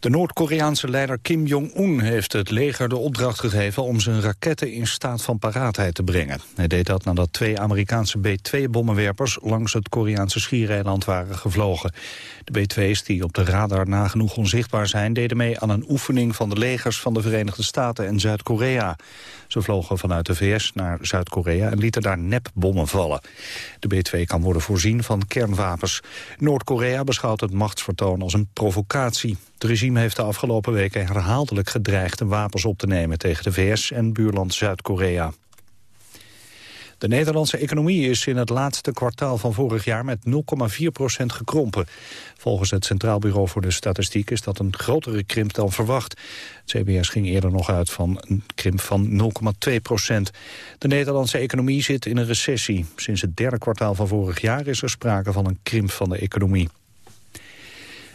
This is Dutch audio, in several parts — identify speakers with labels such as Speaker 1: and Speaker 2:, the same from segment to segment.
Speaker 1: De Noord-Koreaanse leider Kim Jong-un heeft het leger de opdracht gegeven om zijn raketten in staat van paraatheid te brengen. Hij deed dat nadat twee Amerikaanse B-2-bommenwerpers langs het Koreaanse schiereiland waren gevlogen. De B-2's die op de radar nagenoeg onzichtbaar zijn deden mee aan een oefening van de legers van de Verenigde Staten en Zuid-Korea. Ze vlogen vanuit de VS naar Zuid-Korea en lieten daar nepbommen vallen. De B-2 kan worden voorzien van kernwapens. Noord-Korea beschouwt het machtsvertoon als een provocatie. Het regime heeft de afgelopen weken herhaaldelijk gedreigd wapens op te nemen tegen de VS en buurland Zuid-Korea. De Nederlandse economie is in het laatste kwartaal van vorig jaar met 0,4% gekrompen. Volgens het Centraal Bureau voor de Statistiek is dat een grotere krimp dan verwacht. Het CBS ging eerder nog uit van een krimp van 0,2 procent. De Nederlandse economie zit in een recessie. Sinds het derde kwartaal van vorig jaar is er sprake van een krimp van de economie.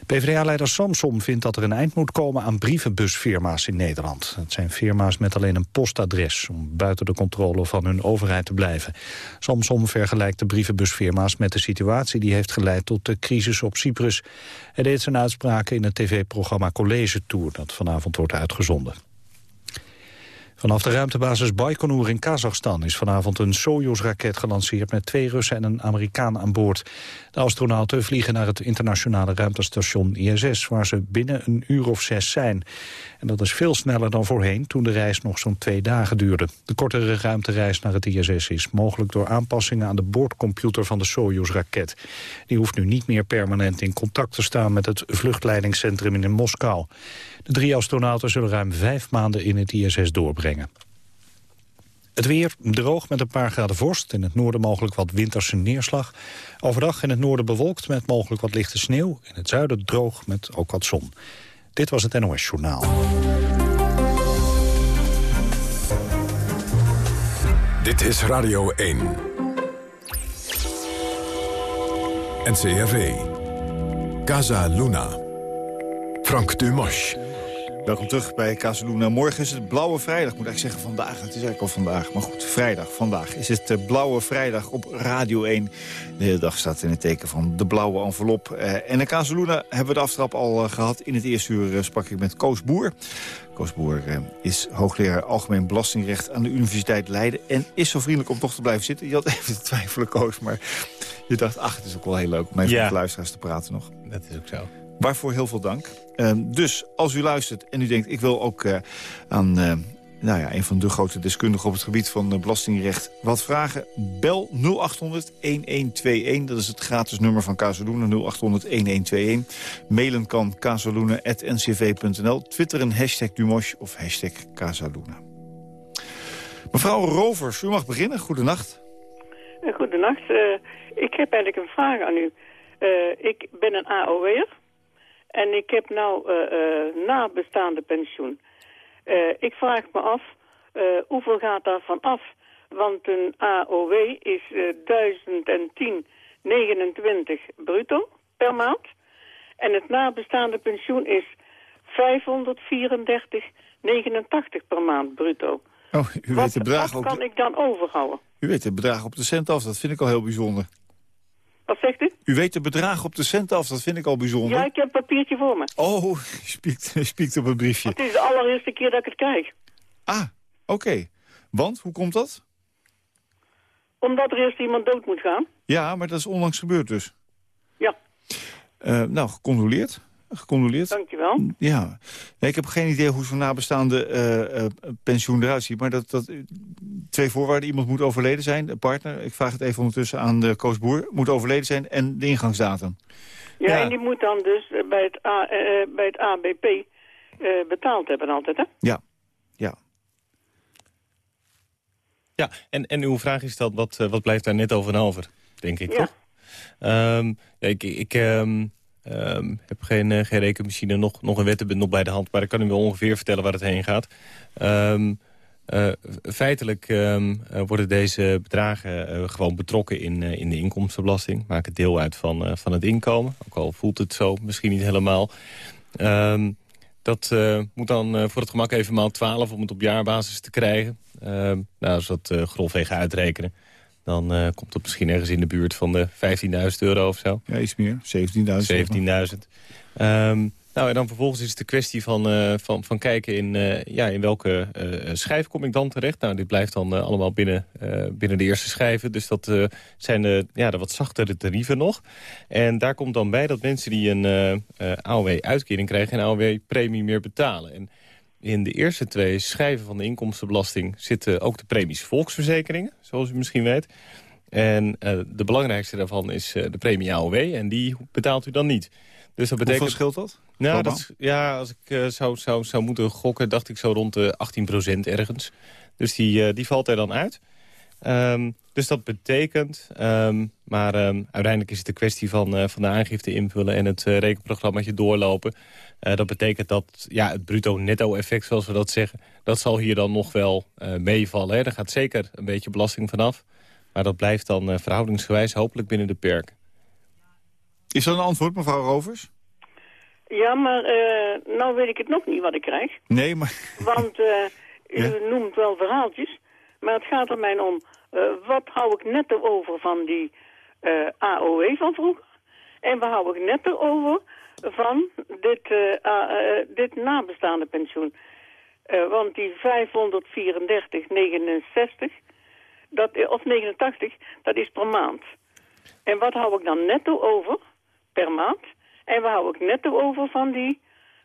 Speaker 1: PvdA-leider Samsom vindt dat er een eind moet komen aan brievenbusfirma's in Nederland. Het zijn firma's met alleen een postadres om buiten de controle van hun overheid te blijven. Samsom vergelijkt de brievenbusfirma's met de situatie die heeft geleid tot de crisis op Cyprus. Hij deed zijn uitspraken in het tv-programma College Tour dat vanavond wordt uitgezonden. Vanaf de ruimtebasis Baikonur in Kazachstan is vanavond een Soyuz-raket gelanceerd met twee Russen en een Amerikaan aan boord. De astronauten vliegen naar het internationale ruimtestation ISS, waar ze binnen een uur of zes zijn. Dat is veel sneller dan voorheen, toen de reis nog zo'n twee dagen duurde. De kortere ruimtereis naar het ISS is mogelijk door aanpassingen aan de boordcomputer van de Soyuz-raket. Die hoeft nu niet meer permanent in contact te staan met het vluchtleidingscentrum in Moskou. De drie astronauten zullen ruim vijf maanden in het ISS doorbrengen. Het weer droog met een paar graden vorst. In het noorden mogelijk wat winterse neerslag. Overdag in het noorden bewolkt met mogelijk wat lichte sneeuw. In het zuiden droog met ook wat zon. Dit was het NOS Journaal.
Speaker 2: Dit is Radio 1. NCRV. Casa Luna. Frank Dumas.
Speaker 3: Welkom terug bij Casaluna. Morgen is het Blauwe Vrijdag. Moet ik zeggen vandaag. Het is eigenlijk al vandaag. Maar goed, vrijdag. Vandaag is het eh, Blauwe Vrijdag op Radio 1. De hele dag staat in het teken van de blauwe envelop. Eh, en in Casaluna hebben we de aftrap al eh, gehad. In het eerste uur sprak ik met Koos Boer. Koos Boer is hoogleraar Algemeen Belastingrecht aan de Universiteit Leiden. En is zo vriendelijk om toch te blijven zitten. Je had even te twijfelen, Koos. Maar je dacht, ach, het is ook wel heel leuk om even met de luisteraars te praten nog.
Speaker 4: Dat is ook zo.
Speaker 3: Waarvoor heel veel dank. Ehm, dus als u luistert en u denkt... ik wil ook uh, aan uh, nou ja, een van de grote deskundigen op het gebied van uh, belastingrecht wat vragen... bel 0800-1121. Dat is het gratis nummer van Casaluna, 0800-1121. Mailen kan casaluna.ncv.nl. Twitteren hashtag Dumosh of hashtag Casaluna. Mevrouw Rovers, u mag beginnen. Goedenacht.
Speaker 5: Goedenacht. ik heb eigenlijk een vraag aan u. ik ben een AOW'er. En ik heb nou uh, nabestaande pensioen. Uh, ik vraag me af, hoeveel gaat daarvan af? Want een AOW is 1010, 29 bruto per maand. En het nabestaande pensioen is 534, 89 per maand bruto.
Speaker 3: Oh, u weet het bedrag
Speaker 5: wat kan ik dan overhouden?
Speaker 3: U weet het bedrag op de cent af, dat vind ik al heel bijzonder.
Speaker 5: Wat zegt u?
Speaker 3: U weet de bedragen op de cent af, dat vind ik al bijzonder.
Speaker 5: Ja, ik heb een papiertje voor me.
Speaker 3: Oh, spiekt, op een briefje.
Speaker 5: Het is de allereerste keer dat ik het krijg.
Speaker 3: Ah, oké. Want, hoe komt dat?
Speaker 5: Omdat er eerst iemand dood moet gaan.
Speaker 3: Ja, maar dat is onlangs gebeurd dus.
Speaker 5: Ja.
Speaker 3: Uh, nou, gecondoleerd. Gecondoleerd.
Speaker 5: Dankjewel.
Speaker 3: Ja. Nee, ik heb geen idee hoe zo'n nabestaande uh, uh, pensioen eruit ziet. Maar dat, dat, twee voorwaarden. Iemand moet overleden zijn, een partner. Ik vraag het even ondertussen aan de koosboer. Moet overleden zijn en de ingangsdatum.
Speaker 5: Ja, ja. en die moet dan dus bij het, A, uh, bij het ABP betaald hebben altijd, hè?
Speaker 3: Ja, ja.
Speaker 4: Ja, en, en uw vraag is dat, wat, wat blijft daar net over en over, denk ik,
Speaker 5: ja.
Speaker 4: toch? Um, ik, ik um, Um, heb geen, uh, geen rekenmachine, nog, nog een wettenbundel bij de hand... maar ik kan u wel ongeveer vertellen waar het heen gaat. Um, uh, feitelijk um, worden deze bedragen gewoon betrokken in, in de inkomstenbelasting. Maken deel uit van, van het inkomen. Ook al voelt het zo misschien niet helemaal. dat moet dan voor het gemak even maal 12 om het op jaarbasis te krijgen. nou, als we dat grofweg uitrekenen dan uh, komt het misschien ergens in de buurt van de 15.000 euro of zo.
Speaker 3: Ja, iets meer. 17.000.
Speaker 4: 17.000. Um, nou, en dan vervolgens is het de kwestie van, uh, van, van kijken in, uh, ja, in welke schijf kom ik dan terecht. Nou, dit blijft dan allemaal binnen, binnen de eerste schijven. Dus dat zijn de, ja, de wat zachtere tarieven nog. En daar komt dan bij dat mensen die een AOW-uitkering krijgen... en AOW-premie meer betalen. En in de eerste twee schijven van de inkomstenbelasting... zitten ook de premies volksverzekeringen, zoals u misschien weet. En de belangrijkste daarvan is de premie AOW. En die betaalt u dan niet.
Speaker 3: Dus dat betekent... Hoeveel scheelt dat?
Speaker 4: Nou, dat, ja, als ik uh, zou, zou, zou moeten gokken, dacht ik zo rond de 18% ergens. Dus die, die valt er dan uit. Um, dus dat betekent, um, maar um, uiteindelijk is het een kwestie van, uh, van de aangifte invullen... en het rekenprogrammaatje doorlopen. dat betekent dat ja, het bruto-netto-effect, zoals we dat zeggen... dat zal hier dan nog wel meevallen. Hè. Er gaat zeker een beetje belasting vanaf. Maar dat blijft dan verhoudingsgewijs hopelijk binnen de perken.
Speaker 3: Is dat een antwoord, mevrouw Rovers?
Speaker 5: Ja, maar uh, nou weet ik het nog niet wat ik krijg.
Speaker 3: Nee, maar...
Speaker 5: Want uh, u noemt wel verhaaltjes, maar het gaat er mij om... Uh, wat hou ik netto over van die AOW van vroeger? En wat hou ik netto over van dit, dit nabestaande pensioen? want die 534, 69, dat, of 89, dat is per maand. En wat hou ik dan netto over per maand? En waar hou ik netto over van die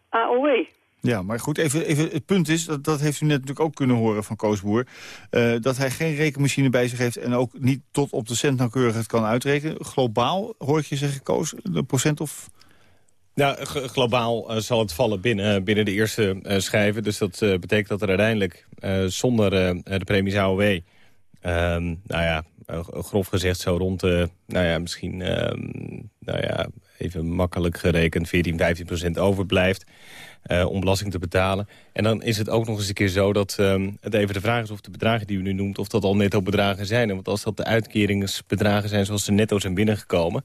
Speaker 5: AOW?
Speaker 3: Ja, maar goed, even, even het punt is, dat, dat heeft u net natuurlijk ook kunnen horen van Koosboer... Uh, dat hij geen rekenmachine bij zich heeft en ook niet tot op de cent nauwkeurig het kan uitrekenen. Globaal, hoor je zeggen, Koos, een procent of...
Speaker 4: Nou, globaal uh, zal het vallen binnen, uh, binnen de eerste schijven. Dus dat betekent dat er uiteindelijk zonder de premies AOW... Ehm, nou ja, grof gezegd zo rond de, nou ja, misschien, ehm, nou ja, even makkelijk gerekend 14, 15 procent overblijft uh, om belasting te betalen. En dan is het ook nog eens een keer zo dat um, het even de vraag is of de bedragen die u nu noemt, of dat al netto bedragen zijn. Want als dat de uitkeringsbedragen zijn zoals ze netto zijn binnengekomen,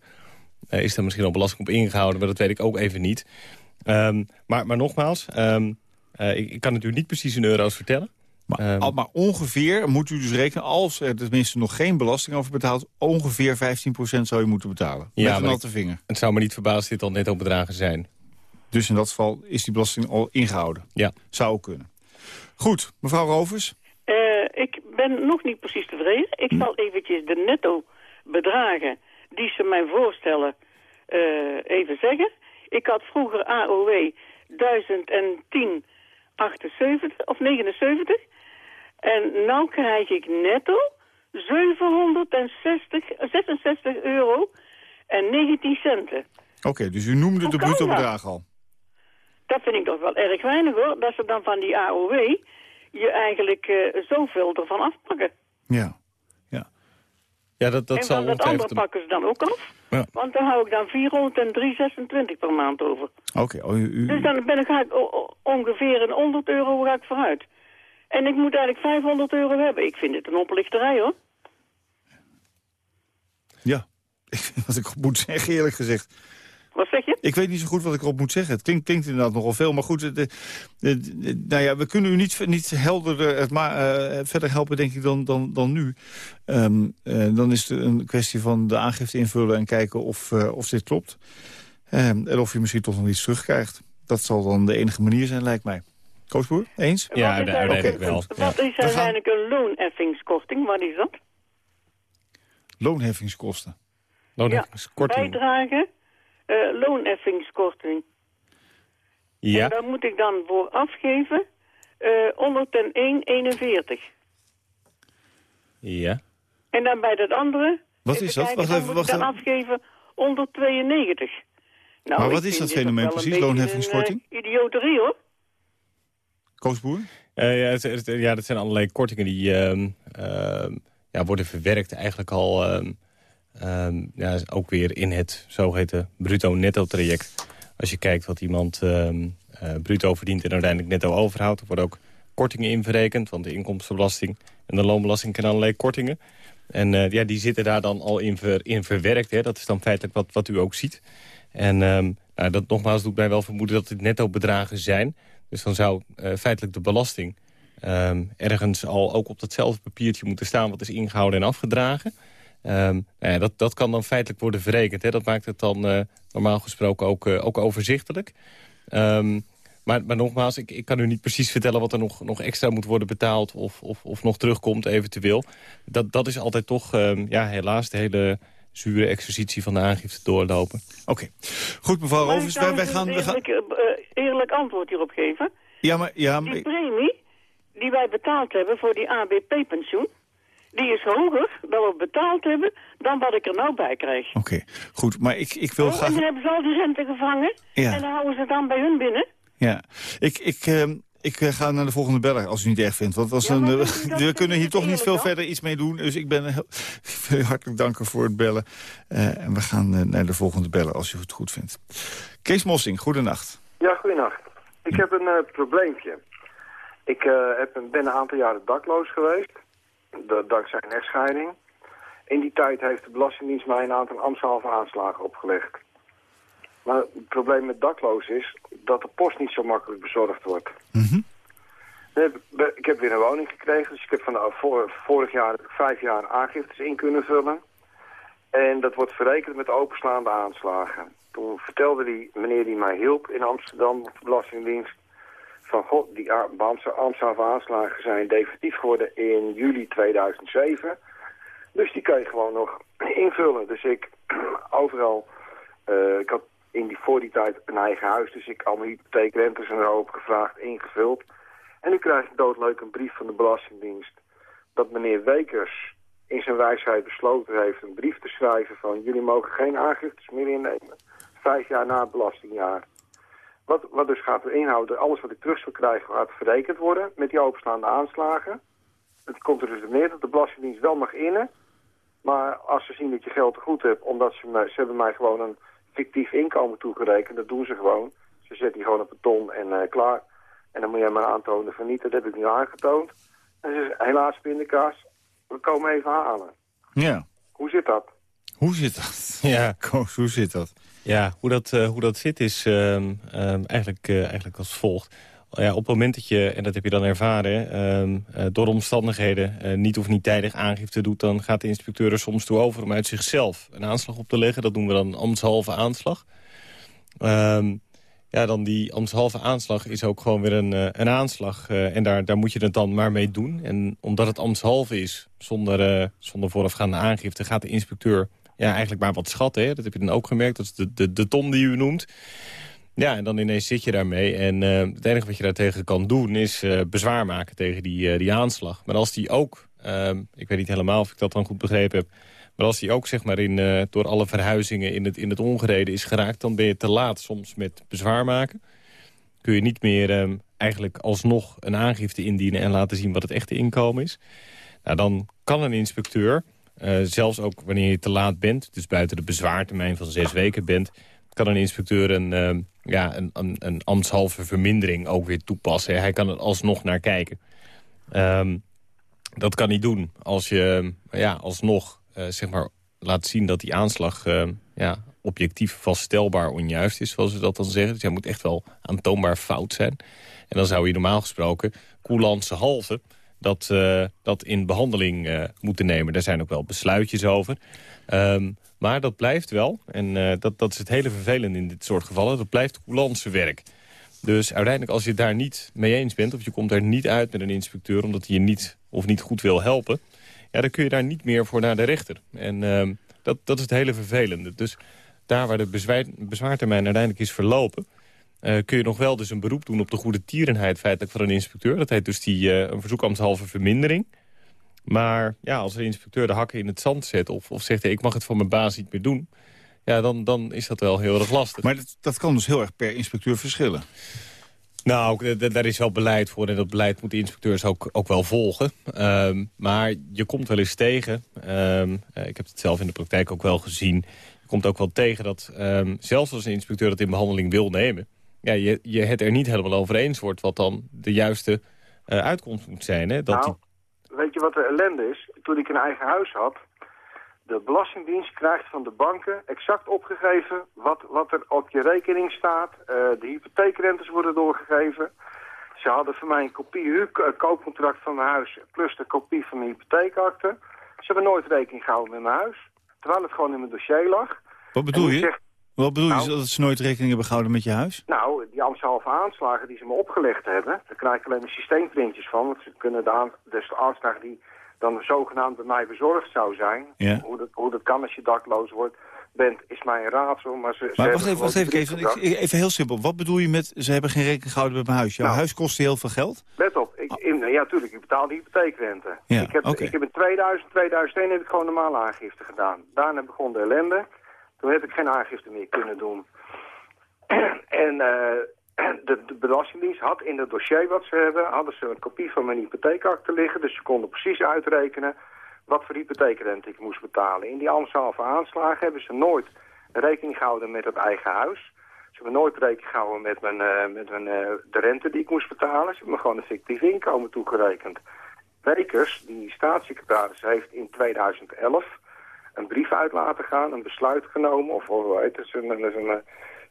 Speaker 4: uh, is daar misschien al belasting op ingehouden, maar dat weet ik ook even niet. Um, maar, maar nogmaals, um, uh, ik, ik kan natuurlijk niet precies in euro's vertellen.
Speaker 3: Maar, um, maar, ongeveer moet u dus rekenen, als er tenminste nog geen belasting over betaalt... ongeveer 15% zou je moeten betalen. Ja, met een natte vinger.
Speaker 4: Het zou me niet verbazen dit al net op bedragen zijn.
Speaker 3: Dus in dat geval is die belasting al ingehouden?
Speaker 4: Ja.
Speaker 3: Zou ook kunnen. Goed, mevrouw Rovers?
Speaker 5: Uh, ik ben nog niet precies tevreden. Ik hm. zal eventjes de netto bedragen die ze mij voorstellen uh, even zeggen. Ik had vroeger AOW 1010 78 of 79. En nu krijg ik netto 760, 66 euro en 19 centen.
Speaker 3: Oké, dus u noemde de bruto bedrag al.
Speaker 5: Dat vind ik toch wel erg weinig hoor. Dat ze dan van die AOW je eigenlijk uh, zoveel ervan afpakken.
Speaker 3: Ja, ja.
Speaker 4: Ja, dat, dat
Speaker 5: en
Speaker 4: zal
Speaker 5: van dat andere pakken ze dan ook af. Ja. Want dan hou ik dan 403,26 per maand over.
Speaker 3: Oké. Okay, oh, u...
Speaker 5: Dus dan ben ik, ga ik ongeveer een 100 euro ga ik vooruit. En ik moet eigenlijk 500 euro hebben. Ik vind het een oplichterij, hoor.
Speaker 3: Ja, wat ik moet zeggen, eerlijk gezegd.
Speaker 5: Wat zeg je?
Speaker 3: Ik weet niet zo goed wat ik erop moet zeggen. Het klinkt, klinkt inderdaad nogal veel. Maar goed, de, de, nou ja, we kunnen u niet, niet helder het maar, uh, verder helpen, denk ik, dan, dan, dan nu. Um, uh, dan is het een kwestie van de aangifte invullen en kijken of, uh, of dit klopt. Um, en of je misschien toch nog iets terugkrijgt. Dat zal dan de enige manier zijn, lijkt mij. Koosboer, eens?
Speaker 4: Ja, uiteindelijk okay, wel.
Speaker 5: Wat is uiteindelijk een loonheffingskorting? Wat is dat?
Speaker 3: Loonheffingskosten.
Speaker 4: Loonheffingskorting.
Speaker 5: Ja, bijdragen, uh, loonheffingskorting.
Speaker 4: Ja.
Speaker 5: En daar moet ik dan voor afgeven uh, 101,41.
Speaker 4: Ja.
Speaker 5: En dan bij dat andere...
Speaker 3: Wat is dat? Wacht even,
Speaker 5: wacht
Speaker 3: even.
Speaker 5: dan afgeven 192. Nou,
Speaker 3: maar wat is dat fenomeen precies, loonheffingskorting?
Speaker 5: Een, uh, idioterie, hoor.
Speaker 3: Koosboer?
Speaker 4: Uh, ja, het, ja, dat zijn allerlei kortingen die uh, ja, worden verwerkt eigenlijk al... Ehm, ehm, ja, ook weer in het zogeheten bruto-netto-traject. Als je kijkt wat iemand uh, bruto verdient en uiteindelijk netto overhoudt... er worden ook kortingen in verrekend, want de inkomstenbelasting en de loonbelasting kennen allerlei kortingen. En uh, ja, die zitten daar dan al in, ver, in verwerkt. Hè. Dat is dan feitelijk wat, wat u ook ziet. En um, nou, dat nogmaals doet mij wel vermoeden dat het netto bedragen zijn. Dus dan zou uh, feitelijk de belasting ehm, ergens al ook op datzelfde papiertje moeten staan... wat is ingehouden en afgedragen. Um, nou ja, dat, dat kan dan feitelijk worden verrekend. Hè. Dat maakt het dan uh, normaal gesproken ook, uh, ook overzichtelijk. Um, maar, maar nogmaals, ik, ik kan u niet precies vertellen... wat er nog, nog extra moet worden betaald of, of, of nog terugkomt eventueel. Dat, dat is altijd toch um, ja, helaas de hele zure exercitie van de aangifte doorlopen.
Speaker 3: Oké. Okay. Goed, mevrouw Rovers, wij, wij gaan...
Speaker 5: Een eerlijk, uh, eerlijk antwoord hierop geven.
Speaker 3: Ja, maar... Ja,
Speaker 5: maar... Die premie die wij betaald hebben voor die ABP-pensioen die is hoger dan we betaald hebben dan wat ik er nou bij krijg.
Speaker 3: Oké, okay, goed. Maar ik, ik wil
Speaker 5: oh,
Speaker 3: graag...
Speaker 5: En dan hebben ze al die rente gevangen ja. en dan houden ze het dan bij hun binnen.
Speaker 3: Ja, ik, ik, uh, ik ga naar de volgende beller als u het niet erg vindt. Want als ja, een, uh, we kunnen hier toch niet veel verder iets mee doen. Dus ik ben heel, heel hartelijk danken voor het bellen. Uh, en we gaan naar de volgende beller als u het goed vindt. Kees Mossing, goedenacht.
Speaker 6: Ja, goedenacht. Ik heb een probleempje. Ik heb een, ben een aantal jaren dakloos geweest dankzij een echtscheiding. In die tijd heeft de Belastingdienst mij een aantal ambtshalve aanslagen opgelegd. Maar het probleem met dakloos is dat de post niet zo makkelijk bezorgd wordt.
Speaker 3: Mm
Speaker 6: Ik heb weer een woning gekregen, dus ik heb van voor, vorig jaar vijf jaar aangiftes in kunnen vullen. En dat wordt verrekend met openslaande aanslagen. Toen vertelde die meneer die mij hielp in Amsterdam op de Belastingdienst die Amsterdam aanslagen zijn definitief geworden in juli 2007. Dus die kan je gewoon nog invullen. Dus ik overal, uh, ik had in die, voor die tijd een eigen huis, dus ik al mijn hypotheekrentes en hoop gevraagd, ingevuld. En nu krijg ik doodleuk een brief van de Belastingdienst dat meneer Wekers in zijn wijsheid besloten heeft een brief te schrijven van jullie mogen geen aangiftes meer innemen. Vijf jaar na het belastingjaar. Wat, wat dus gaat inhouden, alles wat ik terug zal krijgen gaat verrekend worden met die openstaande aanslagen. Het komt er dus op neer dat de Belastingdienst wel mag innen. Maar als ze zien dat je geld te goed hebt, omdat ze, me, ze hebben mij gewoon een fictief inkomen toegerekend, dat doen ze gewoon. Ze zetten die gewoon op een ton en uh, klaar. En dan moet jij maar aantonen van niet, dat heb ik nu aangetoond. En ze zeggen, helaas pindakaas, we komen even halen.
Speaker 3: Ja.
Speaker 6: Hoe zit dat?
Speaker 3: Hoe zit dat? Ja, Koos, hoe zit dat?
Speaker 4: Ja, hoe dat, uh, hoe dat zit is uh, uh, eigenlijk, eigenlijk als volgt. Ja, op het moment dat je, en dat heb je dan ervaren... Ehm, eh, door omstandigheden eh, niet of niet tijdig aangifte doet... dan gaat de inspecteur er soms toe over om uit zichzelf een aanslag op te leggen. Dat doen we dan ambtshalve aanslag. Ehm, ja, dan die ambtshalve aanslag is ook gewoon weer een, een aanslag. en daar, daar moet je het dan maar mee doen. En omdat het ambtshalve is, zonder, zonder voorafgaande aangifte... gaat de inspecteur ja, eigenlijk maar wat schatten. Hè? Dat heb je dan ook gemerkt. Dat is de, de, de ton die u noemt. Ja, en dan ineens zit je daarmee. En uh, het enige wat je daartegen kan doen is uh, bezwaar maken tegen die, uh, die aanslag. Maar als die ook, ehm, ik weet niet helemaal of ik dat dan goed begrepen heb... maar als die ook zeg maar in, door alle verhuizingen in het, in het ongereden is geraakt... dan ben je te laat soms met bezwaar maken. Kun je niet meer ehm, eigenlijk alsnog een aangifte indienen... en laten zien wat het echte inkomen is. Nou, dan kan een inspecteur uh, zelfs ook wanneer je te laat bent, dus buiten de bezwaartermijn van zes weken bent... kan een inspecteur een, uh, ja, een, een, ambtshalve vermindering ook weer toepassen. Hij kan er alsnog naar kijken. Um, dat kan hij doen als je ja, alsnog uh, zeg maar, laat zien dat die aanslag ja, objectief vaststelbaar onjuist is, zoals ze dat dan zeggen. Dus hij moet echt wel aantoonbaar fout zijn. En dan zou je normaal gesproken coulance halve dat, uh, dat in behandeling uh, moeten nemen. Daar zijn ook wel besluitjes over. Um, maar dat blijft wel, en uh, dat, dat is het hele vervelende in dit soort gevallen... dat blijft werk. Dus uiteindelijk als je het daar niet mee eens bent... of je komt er niet uit met een inspecteur omdat hij je niet of niet goed wil helpen... Ja, dan kun je daar niet meer voor naar de rechter. En uh, dat, dat is het hele vervelende. Dus daar waar de bezwaar, bezwaartermijn uiteindelijk is verlopen... Uh, kun je nog wel dus een beroep doen op de goede tierenheid feitelijk van een inspecteur. Dat heet dus die, uh, een verzoekambtshalve vermindering. Maar ja, als een inspecteur de hakken in het zand zet... of, of zegt, hey, ik mag het van mijn baas niet meer doen... ja, dan, dan is dat wel heel erg lastig.
Speaker 3: Maar dat, dat kan dus heel erg per inspecteur verschillen.
Speaker 4: Nou, daar is wel beleid voor en dat beleid moeten inspecteurs ook, ook wel volgen. Um, maar je komt wel eens tegen, um, ik heb het zelf in de praktijk ook wel gezien... je komt ook wel tegen dat um, zelfs als een inspecteur dat in behandeling wil nemen ja, je, je het er niet helemaal over eens wordt... wat dan de juiste uh, uitkomst moet zijn. Hè? Dat
Speaker 6: nou, weet je wat de ellende is? Toen ik een eigen huis had... de Belastingdienst krijgt van de banken exact opgegeven... wat, wat er op je rekening staat. Uh, de hypotheekrentes worden doorgegeven. Ze hadden voor mij een kopie huurkoopcontract van mijn huis... plus de kopie van mijn hypotheekakte. Ze hebben nooit rekening gehouden met mijn huis. Terwijl het gewoon in mijn dossier lag.
Speaker 3: Wat bedoel je? Wat bedoel je
Speaker 6: Nou-
Speaker 3: dat ze nooit rekening hebben gehouden met je huis?
Speaker 6: nou, die Amsterdamse aanslagen die ze me opgelegd hebben... daar krijg ik alleen maar systeemprintjes van. Want ze kunnen de, aan, dus de aanslagen die dan zogenaamd bij mij bezorgd zou zijn...
Speaker 3: Ja.
Speaker 6: Hoe, dat, hoe dat kan als je dakloos wordt, bent, is mij een raadsel. Maar, ze,
Speaker 3: Maar wacht even, wacht even, Even heel simpel. Wat bedoel je met ze hebben geen rekening gehouden met mijn huis? Jouw
Speaker 6: Nou.
Speaker 3: huis kostte heel veel geld?
Speaker 6: Let op, ik, in, ja tuurlijk, ik betaal de hypotheekrente.
Speaker 3: Ja,
Speaker 6: ik, heb, ik heb in 2000, 2001 heb ik gewoon normale aangifte gedaan. Daarna begon de ellende. Toen heb ik geen aangifte meer kunnen doen. en eh, de, de Belastingdienst had in het dossier wat ze hebben, hadden ze een kopie van mijn hypotheekakte liggen. Dus ze konden precies uitrekenen wat voor hypotheekrente ik moest betalen. In die Amsterdamse aanslagen hebben ze nooit rekening gehouden met het eigen huis. Ze hebben nooit rekening gehouden met, mijn, eh, met mijn, eh, de rente die ik moest betalen. Ze hebben me gewoon een fictief inkomen toegerekend. Wekers, die staatssecretaris, heeft in 2011 een brief uit laten gaan, een besluit genomen, of hoe heet het, een, een, een, eh,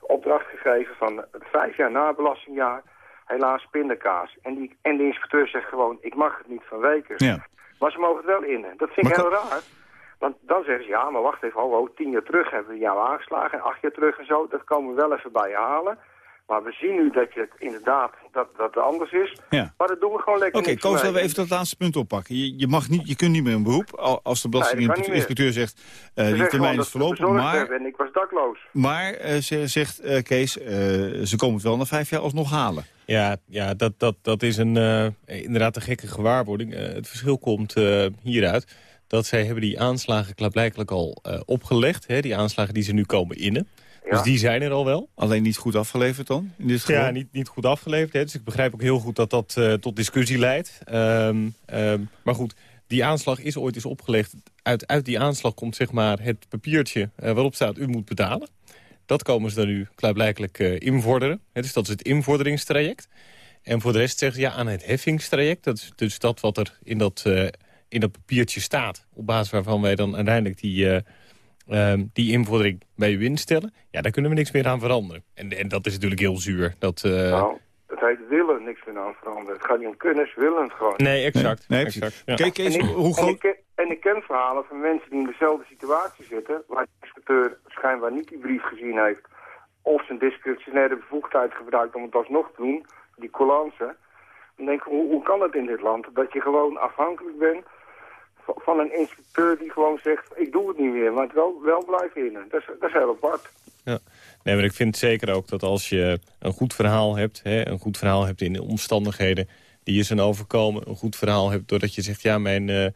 Speaker 6: opdracht gegeven van vijf jaar na belastingjaar, helaas pindakaas. En, die, en de inspecteur zegt gewoon, ik mag het niet van Wekers.
Speaker 3: Ja.
Speaker 6: Maar ze mogen het wel innen. Dat vind ik
Speaker 3: Maar
Speaker 6: heel raar. Want dan zeggen ze, ja, maar wacht even, ho, tien jaar terug hebben we jou aangeslagen en acht jaar terug en zo. Dat komen we wel even bij je halen. Maar we zien nu dat je het inderdaad, dat, dat het anders is.
Speaker 3: Ja.
Speaker 6: Maar dat doen we gewoon lekker
Speaker 3: Oké,
Speaker 6: niks
Speaker 3: Koos, laten we even dat laatste punt oppakken. Je, je, mag niet, je kunt niet meer in beroep al- als de belastinginspecteur zegt... eh,
Speaker 6: Ze
Speaker 3: die termijn is verlopen, maar,
Speaker 6: En ik was dakloos.
Speaker 3: maar eh, ze, zegt eh, Kees, eh, ze komen het wel na vijf jaar alsnog halen.
Speaker 4: Ja, ja dat, dat, dat is een, eh, inderdaad een gekke gewaarwording. Het verschil komt eh, hieruit dat zij hebben die aanslagen klaarblijkelijk al eh, opgelegd. Hè, die aanslagen die ze nu komen innen. Dus die zijn er al wel.
Speaker 3: Alleen niet goed afgeleverd dan, in dit geval?
Speaker 4: Ja, niet, niet goed afgeleverd. Hè. Dus ik begrijp ook heel goed dat dat eh, tot discussie leidt. Ehm, ehm, maar goed, die aanslag is ooit eens opgelegd. Uit, uit die aanslag komt zeg maar het papiertje eh, waarop staat u moet betalen. Dat komen ze dan nu klaarblijkelijk eh, invorderen. Hè, dus dat is het invorderingstraject. En voor de rest zeggen ze ja aan het heffingstraject. Dat is dus dat wat er in dat, eh, in dat papiertje staat. Op basis waarvan wij dan uiteindelijk die, ehm, die invordering bij u instellen. Ja, daar kunnen we niks meer aan veranderen. En, en dat is natuurlijk heel zuur. Dat, eh,
Speaker 6: Nou, het heet willen niks meer aan veranderen. Het gaat niet om kunnen, ze willen het gewoon.
Speaker 4: Nee, exact.
Speaker 3: Nee,
Speaker 4: exact ja.
Speaker 3: Kijk,
Speaker 6: ik,
Speaker 3: hoe
Speaker 6: en,
Speaker 3: groot...
Speaker 6: ik ken, en ik ken verhalen van mensen die in dezelfde situatie zitten... waar de inspecteur schijnbaar niet die brief gezien heeft... of zijn discretionaire bevoegdheid gebruikt om het alsnog te doen, die collance. Dan denk ik, hoe, hoe kan het in dit land? Dat je gewoon afhankelijk bent van- een inspecteur die gewoon zegt... ik doe het niet meer, maar wel, wel blijft in. Dat is, dat is heel apart.
Speaker 4: Ja. Nee, maar ik vind zeker ook dat als je een goed verhaal hebt... Hè, een goed verhaal hebt in de omstandigheden die je zijn overkomen... een goed verhaal hebt doordat je zegt... ja, mijn, eh,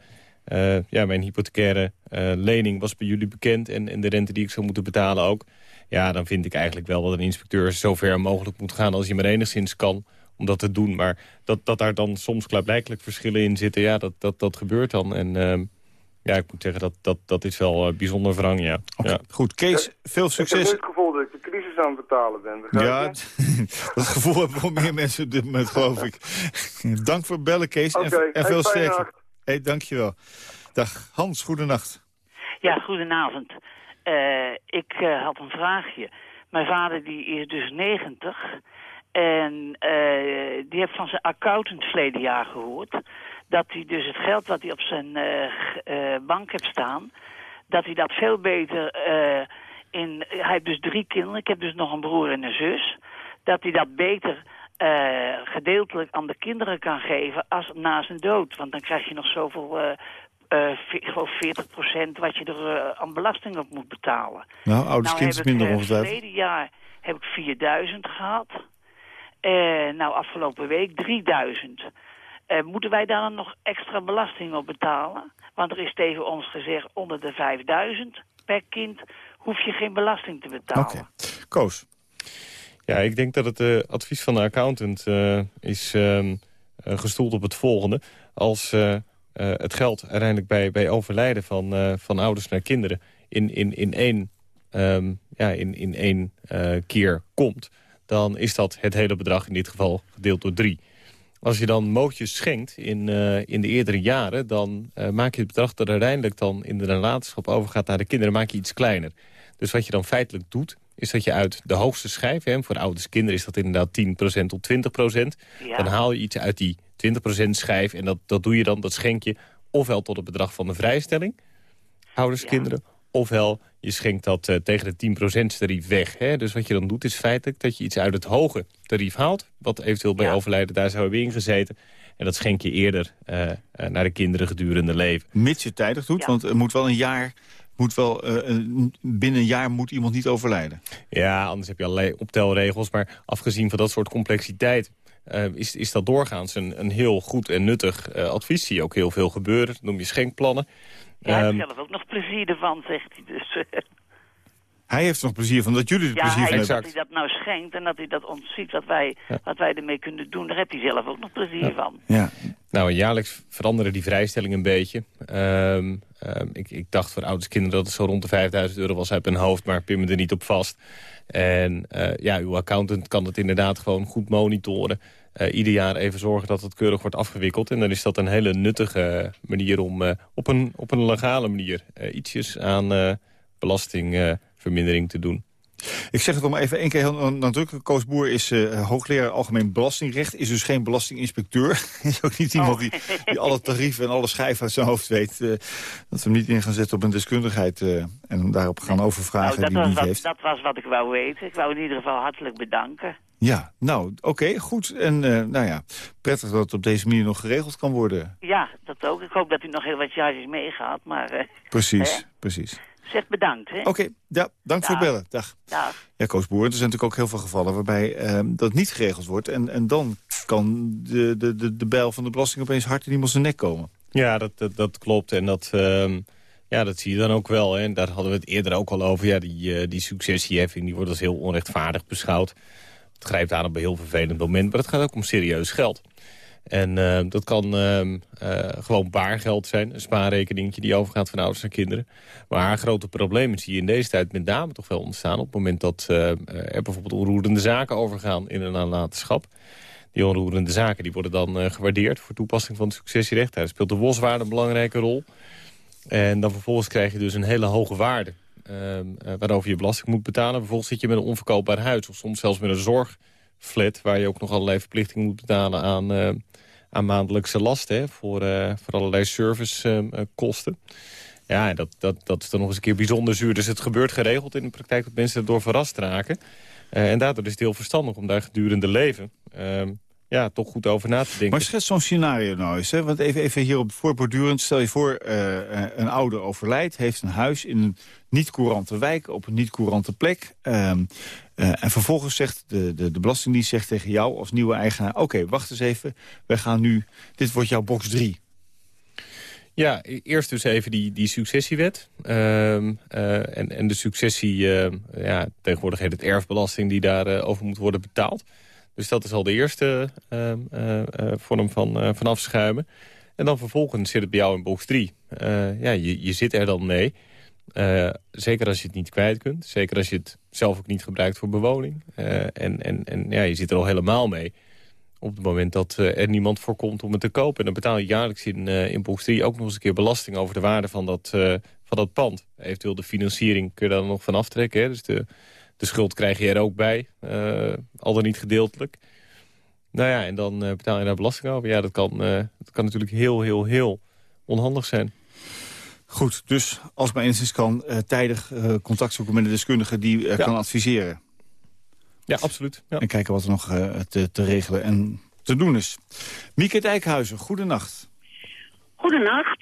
Speaker 4: eh, ja, mijn hypothecaire eh, lening was bij jullie bekend... En, en de rente die ik zou moeten betalen ook... ja, dan vind ik eigenlijk wel dat een inspecteur zo ver mogelijk moet gaan... als je maar enigszins kan om dat te doen. Maar dat, dat daar dan soms klaarblijkelijk verschillen in zitten... ja, dat, dat, dat gebeurt dan. En ehm, ja, ik moet zeggen, dat, dat, dat is wel eh, bijzonder wrang, ja. Ja.
Speaker 3: Goed, Kees, veel
Speaker 6: Ik heb nu
Speaker 3: succes.
Speaker 6: het gevoel dat ik de crisis aan het betalen ben. begrijp
Speaker 3: Ja, dat gevoel hebben wel meer mensen op dit moment, geloof ik. Dank voor het bellen, Kees. En, en veel sterkte.
Speaker 6: nacht.
Speaker 3: Hey, dankjewel. Dag, Hans, goedenacht.
Speaker 7: Ja, goedenavond. Eh, ik eh, had een vraagje. Mijn vader die is dus 90 en eh, die heeft van zijn accountant verleden jaar gehoord dat hij dus het geld wat hij op zijn eh, eh, bank heeft staan, dat hij dat veel beter in. Hij heeft dus drie kinderen. Ik heb dus nog een broer en een zus. Dat hij dat beter gedeeltelijk aan de kinderen kan geven als na zijn dood. Want dan krijg je nog zoveel. ve- ik geloof 40% wat je er aan belasting op moet betalen.
Speaker 3: Nou, ouders,
Speaker 7: nou
Speaker 3: kind is minder ongetwijfeld.
Speaker 7: Verleden jaar heb ik 4000 gehad. Eh, nou, afgelopen week 3000. Eh, moeten wij daar dan nog extra belasting op betalen? Want er is tegen ons gezegd, onder de 5000 per kind hoef je geen belasting te betalen.
Speaker 3: Oké. Koos.
Speaker 4: Ja, ik denk dat het eh, advies van de accountant eh, is ehm, eh, gestoeld op het volgende. Als eh, eh, het geld uiteindelijk bij, bij overlijden van, eh, van ouders naar kinderen... in, in, in één, ehm, ja, in, in één eh, keer komt... dan is dat het hele bedrag in dit geval gedeeld door drie. Als je dan mootjes schenkt in, eh, in de eerdere jaren... dan eh, maak je het bedrag dat uiteindelijk dan in de nalatenschap overgaat naar de kinderen... maak je iets kleiner. Dus wat je dan feitelijk doet, is dat je uit de hoogste schijf... Hè, voor ouders kinderen is dat inderdaad 10% tot 20%.
Speaker 7: Ja.
Speaker 4: Dan haal je iets uit die 20% schijf en dat, dat doe je dan, dat schenk je... ofwel tot het bedrag van de vrijstelling, ouders kinderen... ofwel je schenkt dat eh, tegen de 10% tarief weg. Hè? Dus wat je dan doet is feitelijk dat je iets uit het hoge tarief haalt... wat eventueel bij
Speaker 7: Ja.
Speaker 4: overlijden daar zou hebben ingezeten... en dat schenk je eerder eh, eh, naar de kinderen gedurende leven.
Speaker 3: Mits je tijdig doet,
Speaker 7: Ja.
Speaker 3: want er moet wel een jaar... Moet wel, eh, binnen een jaar moet iemand niet overlijden.
Speaker 4: Ja, anders heb je allerlei optelregels. Maar afgezien van dat soort complexiteit... eh, is, is dat doorgaans een, een heel goed en nuttig advies. Zie je ook heel veel gebeuren. Dat noem je schenkplannen.
Speaker 7: Ja, hij
Speaker 4: Ehm,
Speaker 7: heeft zelf ook nog plezier ervan, zegt hij dus.
Speaker 3: Hij heeft er nog plezier van, dat jullie er
Speaker 7: ja,
Speaker 3: plezier
Speaker 7: hij,
Speaker 3: van
Speaker 7: dat
Speaker 3: hebben.
Speaker 7: hij dat nou schenkt en dat hij dat ontziet wat wij, wat wij ermee kunnen doen. Daar heeft hij zelf ook nog plezier van.
Speaker 3: Ja.
Speaker 4: Nou, jaarlijks veranderen die vrijstellingen een beetje. Ehm, ehm, ik, ik dacht voor ouders kinderen dat het zo rond de 5000 euro was uit mijn hoofd... maar pin me er niet op vast. En eh, ja, uw accountant kan het inderdaad gewoon goed monitoren. Eh, ieder jaar even zorgen dat het keurig wordt afgewikkeld. En dan is dat een hele nuttige manier om eh, op, een, op een legale manier... ietsjes aan belastingvermindering te doen.
Speaker 3: Ik zeg het om even één keer heel nadrukkelijk. Koos Boer is eh, hoogleraar Algemeen Belastingrecht. Is dus geen belastinginspecteur. is ook niet iemand die, die alle tarieven en alle schijven uit zijn hoofd weet. eh, dat we hem niet in gaan zetten op een deskundigheid. eh, en hem daarop gaan overvragen
Speaker 7: Nou, dat,
Speaker 3: die hij niet
Speaker 7: wat,
Speaker 3: heeft.
Speaker 7: dat was wat ik wou weten. Ik wou in ieder geval hartelijk bedanken.
Speaker 3: Ja, nou, oké, goed. En nou ja, prettig dat het op deze manier nog geregeld kan worden.
Speaker 7: Ja, dat ook. Ik hoop dat u nog heel wat jaartjes meegaat. Maar
Speaker 3: Precies, precies.
Speaker 7: Zeg bedankt, hè.
Speaker 3: Oké, ja, dank voor het bellen. Dag.
Speaker 7: Dag.
Speaker 3: Ja, Koos Boer, er zijn natuurlijk ook heel veel gevallen waarbij eh, dat niet geregeld wordt. En, en dan kan de, de, de, de bijl van de belasting opeens hard in iemands nek komen.
Speaker 4: Ja, dat, dat, dat klopt. En dat, ehm, ja, dat zie je dan ook wel. Hè. En daar hadden we het eerder ook al over. Ja, die, eh, die successieheffing die wordt als heel onrechtvaardig beschouwd. Het grijpt aan op een heel vervelend moment. Maar het gaat ook om serieus geld. En eh, dat kan ehm, eh, gewoon baargeld zijn. Een spaarrekeningetje die overgaat van ouders naar kinderen. Maar grote problemen zie je in deze tijd met name toch wel ontstaan... op het moment dat eh, er bijvoorbeeld onroerende zaken overgaan in een nalatenschap. Die onroerende zaken die worden dan eh, gewaardeerd voor toepassing van het successierecht. Daar speelt de boswaarde een belangrijke rol. En dan vervolgens krijg je dus een hele hoge waarde... ehm, waarover je belasting moet betalen. Vervolgens zit je met een onverkoopbaar huis... of soms zelfs met een zorgflat... waar je ook nog allerlei verplichtingen moet betalen aan, eh, aan maandelijkse lasten... Voor, eh, voor allerlei servicekosten. ja, en dat, dat, dat is dan nog eens een keer bijzonder zuur. Dus het gebeurt geregeld in de praktijk dat mensen erdoor verrast raken. Eh, en daardoor is het heel verstandig om daar gedurende leven... ja, toch goed over na te denken.
Speaker 3: Maar schets zo'n scenario nou eens. Hè? Want even, even hierop voortbordurend. Stel je voor, eh, eh, een ouder overlijdt, heeft een huis in een niet-courante wijk... op een niet-courante plek. Ehm, eh, en vervolgens zegt de, de, de Belastingdienst zegt tegen jou als nieuwe eigenaar... oké, wacht eens even, wij gaan nu... dit wordt jouw box 3.
Speaker 4: Ja, e- eerst dus even die, die successiewet. Ehm, eh, en, en de successie, ehm, ja, tegenwoordig heet het erfbelasting die daarover over moet worden betaald. Dus dat is al de eerste ehm, eh, eh, vorm van, eh, van afschuimen. En dan vervolgens zit het bij jou in box 3. ja, je, je zit er dan mee. Zeker als je het niet kwijt kunt. Zeker als je het zelf ook niet gebruikt voor bewoning. En en, en ja, je zit er al helemaal mee. Op het moment dat er niemand voor komt om het te kopen. En dan betaal je jaarlijks in, in box 3 ook nog eens een keer belasting over de waarde van dat, van dat pand. Eventueel de financiering kun je daar nog van aftrekken. Hè? Dus de, de schuld krijg je er ook bij. eh, al dan niet gedeeltelijk. Nou ja, en dan eh, betaal je daar belasting over. Ja, dat kan, eh, dat kan natuurlijk heel, heel, heel onhandig zijn.
Speaker 3: Goed, dus als maar enigszins kan... eh, tijdig eh, contact zoeken met een deskundige die
Speaker 4: Ja.
Speaker 3: kan adviseren.
Speaker 4: Ja, absoluut. Ja.
Speaker 3: En kijken wat er nog eh, te, te regelen en te doen is. Mieke Dijkhuizen, goedenacht.
Speaker 8: Goedenacht,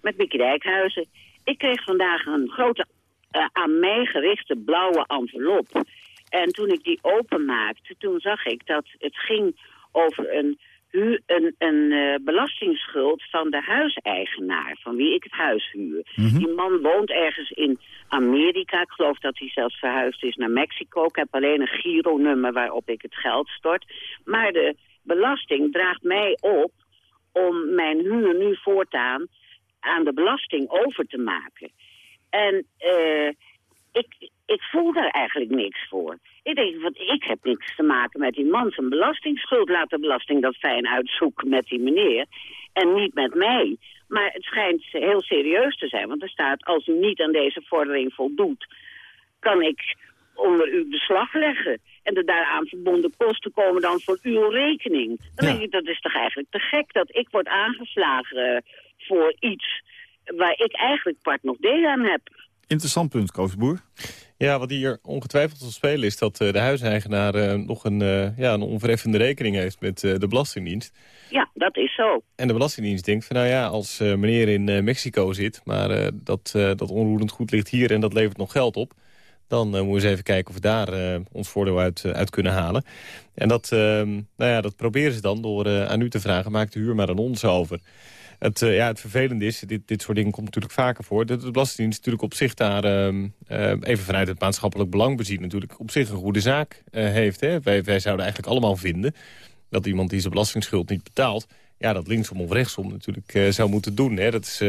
Speaker 8: met Mieke Dijkhuizen. Ik kreeg vandaag een grote eh, aan mij gerichte blauwe envelop. En toen ik die openmaakte, toen zag ik dat het ging over een, een, een eh, belastingsschuld van de huiseigenaar, van wie ik het huis huur. Die man woont ergens in Amerika. Ik geloof dat hij zelfs verhuisd is naar Mexico. Ik heb alleen een gironummer waarop ik het geld stort. Maar de belasting draagt mij op om mijn huur nu voortaan aan de belasting over te maken. En eh, ik, ik voel daar eigenlijk niks voor. Ik denk, want ik heb niks te maken met die man zijn belastingsschuld. Laat de belasting dat fijn uitzoeken met die meneer. En niet met mij. Maar het schijnt heel serieus te zijn. Want er staat, als u niet aan deze vordering voldoet... kan ik onder uw beslag leggen. En de daaraan verbonden kosten komen dan voor uw rekening. Dan
Speaker 3: Ja.
Speaker 8: denk ik, dat is toch eigenlijk te gek dat ik word aangeslagen eh, voor iets waar ik eigenlijk part nog deel aan heb.
Speaker 3: Interessant punt, Koosboer.
Speaker 4: Ja, wat hier ongetwijfeld zal spelen is dat eh, de huiseigenaar eh, nog een, eh, ja, een onvereffende rekening heeft met eh, de Belastingdienst.
Speaker 8: Ja, dat is zo.
Speaker 4: En de Belastingdienst denkt van nou ja, als eh, meneer in eh, Mexico zit, maar eh, dat, eh, dat onroerend goed ligt hier en dat levert nog geld op. Dan moeten we eens even kijken of we daar eh, ons voordeel uit, uit kunnen halen. En dat, ehm, nou ja, dat proberen ze dan door eh, aan u te vragen, maak de huur maar aan ons over. Het, eh, ja, het vervelende is, dit, dit soort dingen komt natuurlijk vaker voor... dat de Belastingdienst natuurlijk op zich daar, ehm, eh, even vanuit het maatschappelijk belang bezien... natuurlijk op zich een goede zaak eh, heeft. Hè? Wij, wij zouden eigenlijk allemaal vinden dat iemand die zijn belastingsschuld niet betaalt... ja, dat linksom of rechtsom natuurlijk eh, zou moeten doen. Hè? Dat is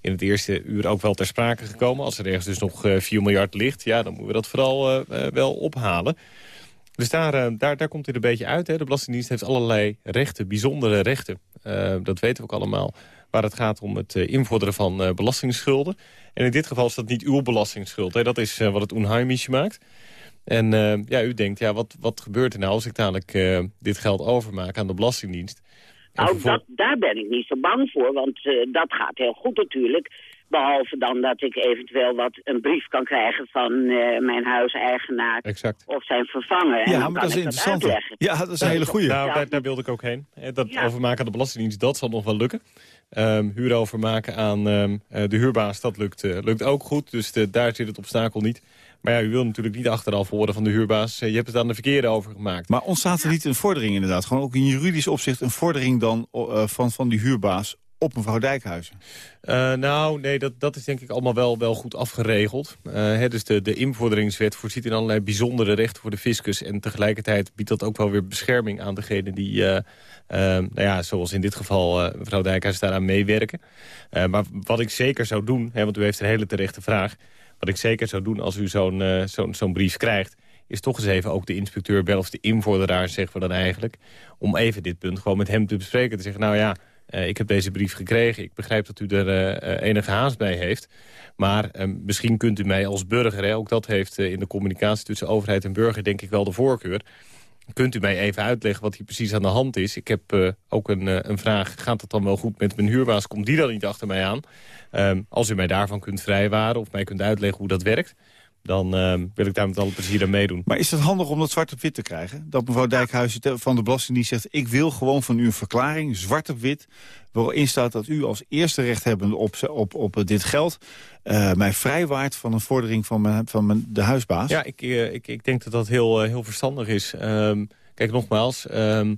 Speaker 4: in het eerste uur ook wel ter sprake gekomen. Als er ergens dus nog eh 4 miljard ligt, ja, dan moeten we dat vooral wel ophalen. Dus daar, eh, daar, daar komt het een beetje uit. Hè. De Belastingdienst heeft allerlei rechten, bijzondere rechten. Eh, dat weten we ook allemaal. Waar het gaat om het eh, invorderen van eh, belastingsschulden. En in dit geval is dat niet uw belastingsschuld. Hè. Dat is wat het Unheimische maakt. En ja, u denkt, ja, wat, wat gebeurt er nou als ik dadelijk dit geld overmaak aan de Belastingdienst? En
Speaker 8: Nou, dat, daar ben ik niet zo bang voor, want dat gaat heel goed natuurlijk. Behalve dan dat ik eventueel wat een brief kan krijgen van eh, mijn huiseigenaar
Speaker 4: Exact.
Speaker 8: of zijn vervanger. En
Speaker 3: Ja,
Speaker 8: dan
Speaker 3: maar
Speaker 8: kan
Speaker 3: dat is
Speaker 8: ik
Speaker 3: interessant.
Speaker 8: uitleggen.
Speaker 3: Ja, dat is een hele goeie.
Speaker 4: Nou, daar, daar wilde ik ook heen. Eh, Dat
Speaker 8: Ja.
Speaker 4: overmaken aan de Belastingdienst, dat zal nog wel lukken. Ehm huur overmaken aan ehm, eh, de huurbaas, dat lukt, lukt ook goed. Dus de, daar zit het obstakel niet. Maar ja, u wil natuurlijk niet achteraf horen van de huurbaas. je hebt het aan de verkeerde overgemaakt.
Speaker 3: Maar ontstaat er niet een vordering inderdaad? Gewoon ook in juridisch opzicht een vordering dan eh, van, van die huurbaas op mevrouw Dijkhuizen?
Speaker 4: Eh, nou, nee, dat, dat is denk ik allemaal wel, wel goed afgeregeld. Eh, hè, dus de, de invorderingswet voorziet in allerlei bijzondere rechten voor de fiscus. En tegelijkertijd biedt dat ook wel weer bescherming aan degene die, eh, nou ja, zoals in dit geval mevrouw Dijkhuis daaraan meewerken. Maar wat ik zeker zou doen, hè, want u heeft een hele terechte vraag. Wat ik zeker zou doen als u zo'n zo'n zo'n brief krijgt is toch eens even ook de inspecteur bellen... of de invorderaar, zeggen we dan eigenlijk... om even dit punt gewoon met hem te bespreken. Te zeggen, nou ja, eh, ik heb deze brief gekregen. Ik begrijp dat u er eh, eh, enige haast bij heeft. Maar misschien kunt u mij als burger... Hè, ook dat heeft in de communicatie tussen overheid en burger... denk ik wel de voorkeur... Kunt u mij even uitleggen wat hier precies aan de hand is? Ik heb ook een, een vraag. Gaat het dan wel goed met mijn huurbaas? Komt die dan niet achter mij aan? Ehm, als u mij daarvan kunt vrijwaren of mij kunt uitleggen hoe dat werkt... dan ehm, wil ik daar met alle plezier aan meedoen.
Speaker 3: Maar is het handig om dat zwart op wit te krijgen? Dat mevrouw Dijkhuizen van de Belastingdienst zegt... ik wil gewoon van u een verklaring, zwart op wit... waarin staat dat u als eerste rechthebbende op, op, op dit geld... eh, mij vrijwaart van een vordering van, mijn, van mijn, de huisbaas.
Speaker 4: Ja, ik, eh, ik, ik denk dat dat heel, eh, heel verstandig is. Ehm, kijk, nogmaals, ehm,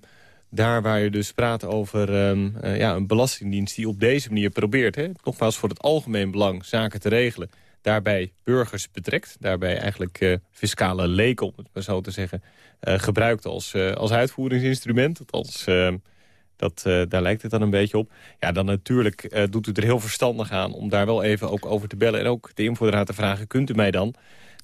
Speaker 4: daar waar je dus praat over ehm, eh, ja, een belastingdienst... die op deze manier probeert, hè, nogmaals voor het algemeen belang zaken te regelen... daarbij burgers betrekt, daarbij eigenlijk eh, fiscale leken, om het maar zo te zeggen... eh, gebruikt als, eh, als uitvoeringsinstrument, althans... ehm, dat, eh, daar lijkt het dan een beetje op. Ja, dan natuurlijk eh, doet u er heel verstandig aan om daar wel even ook over te bellen. En ook de invorderaar te vragen, kunt u mij dan...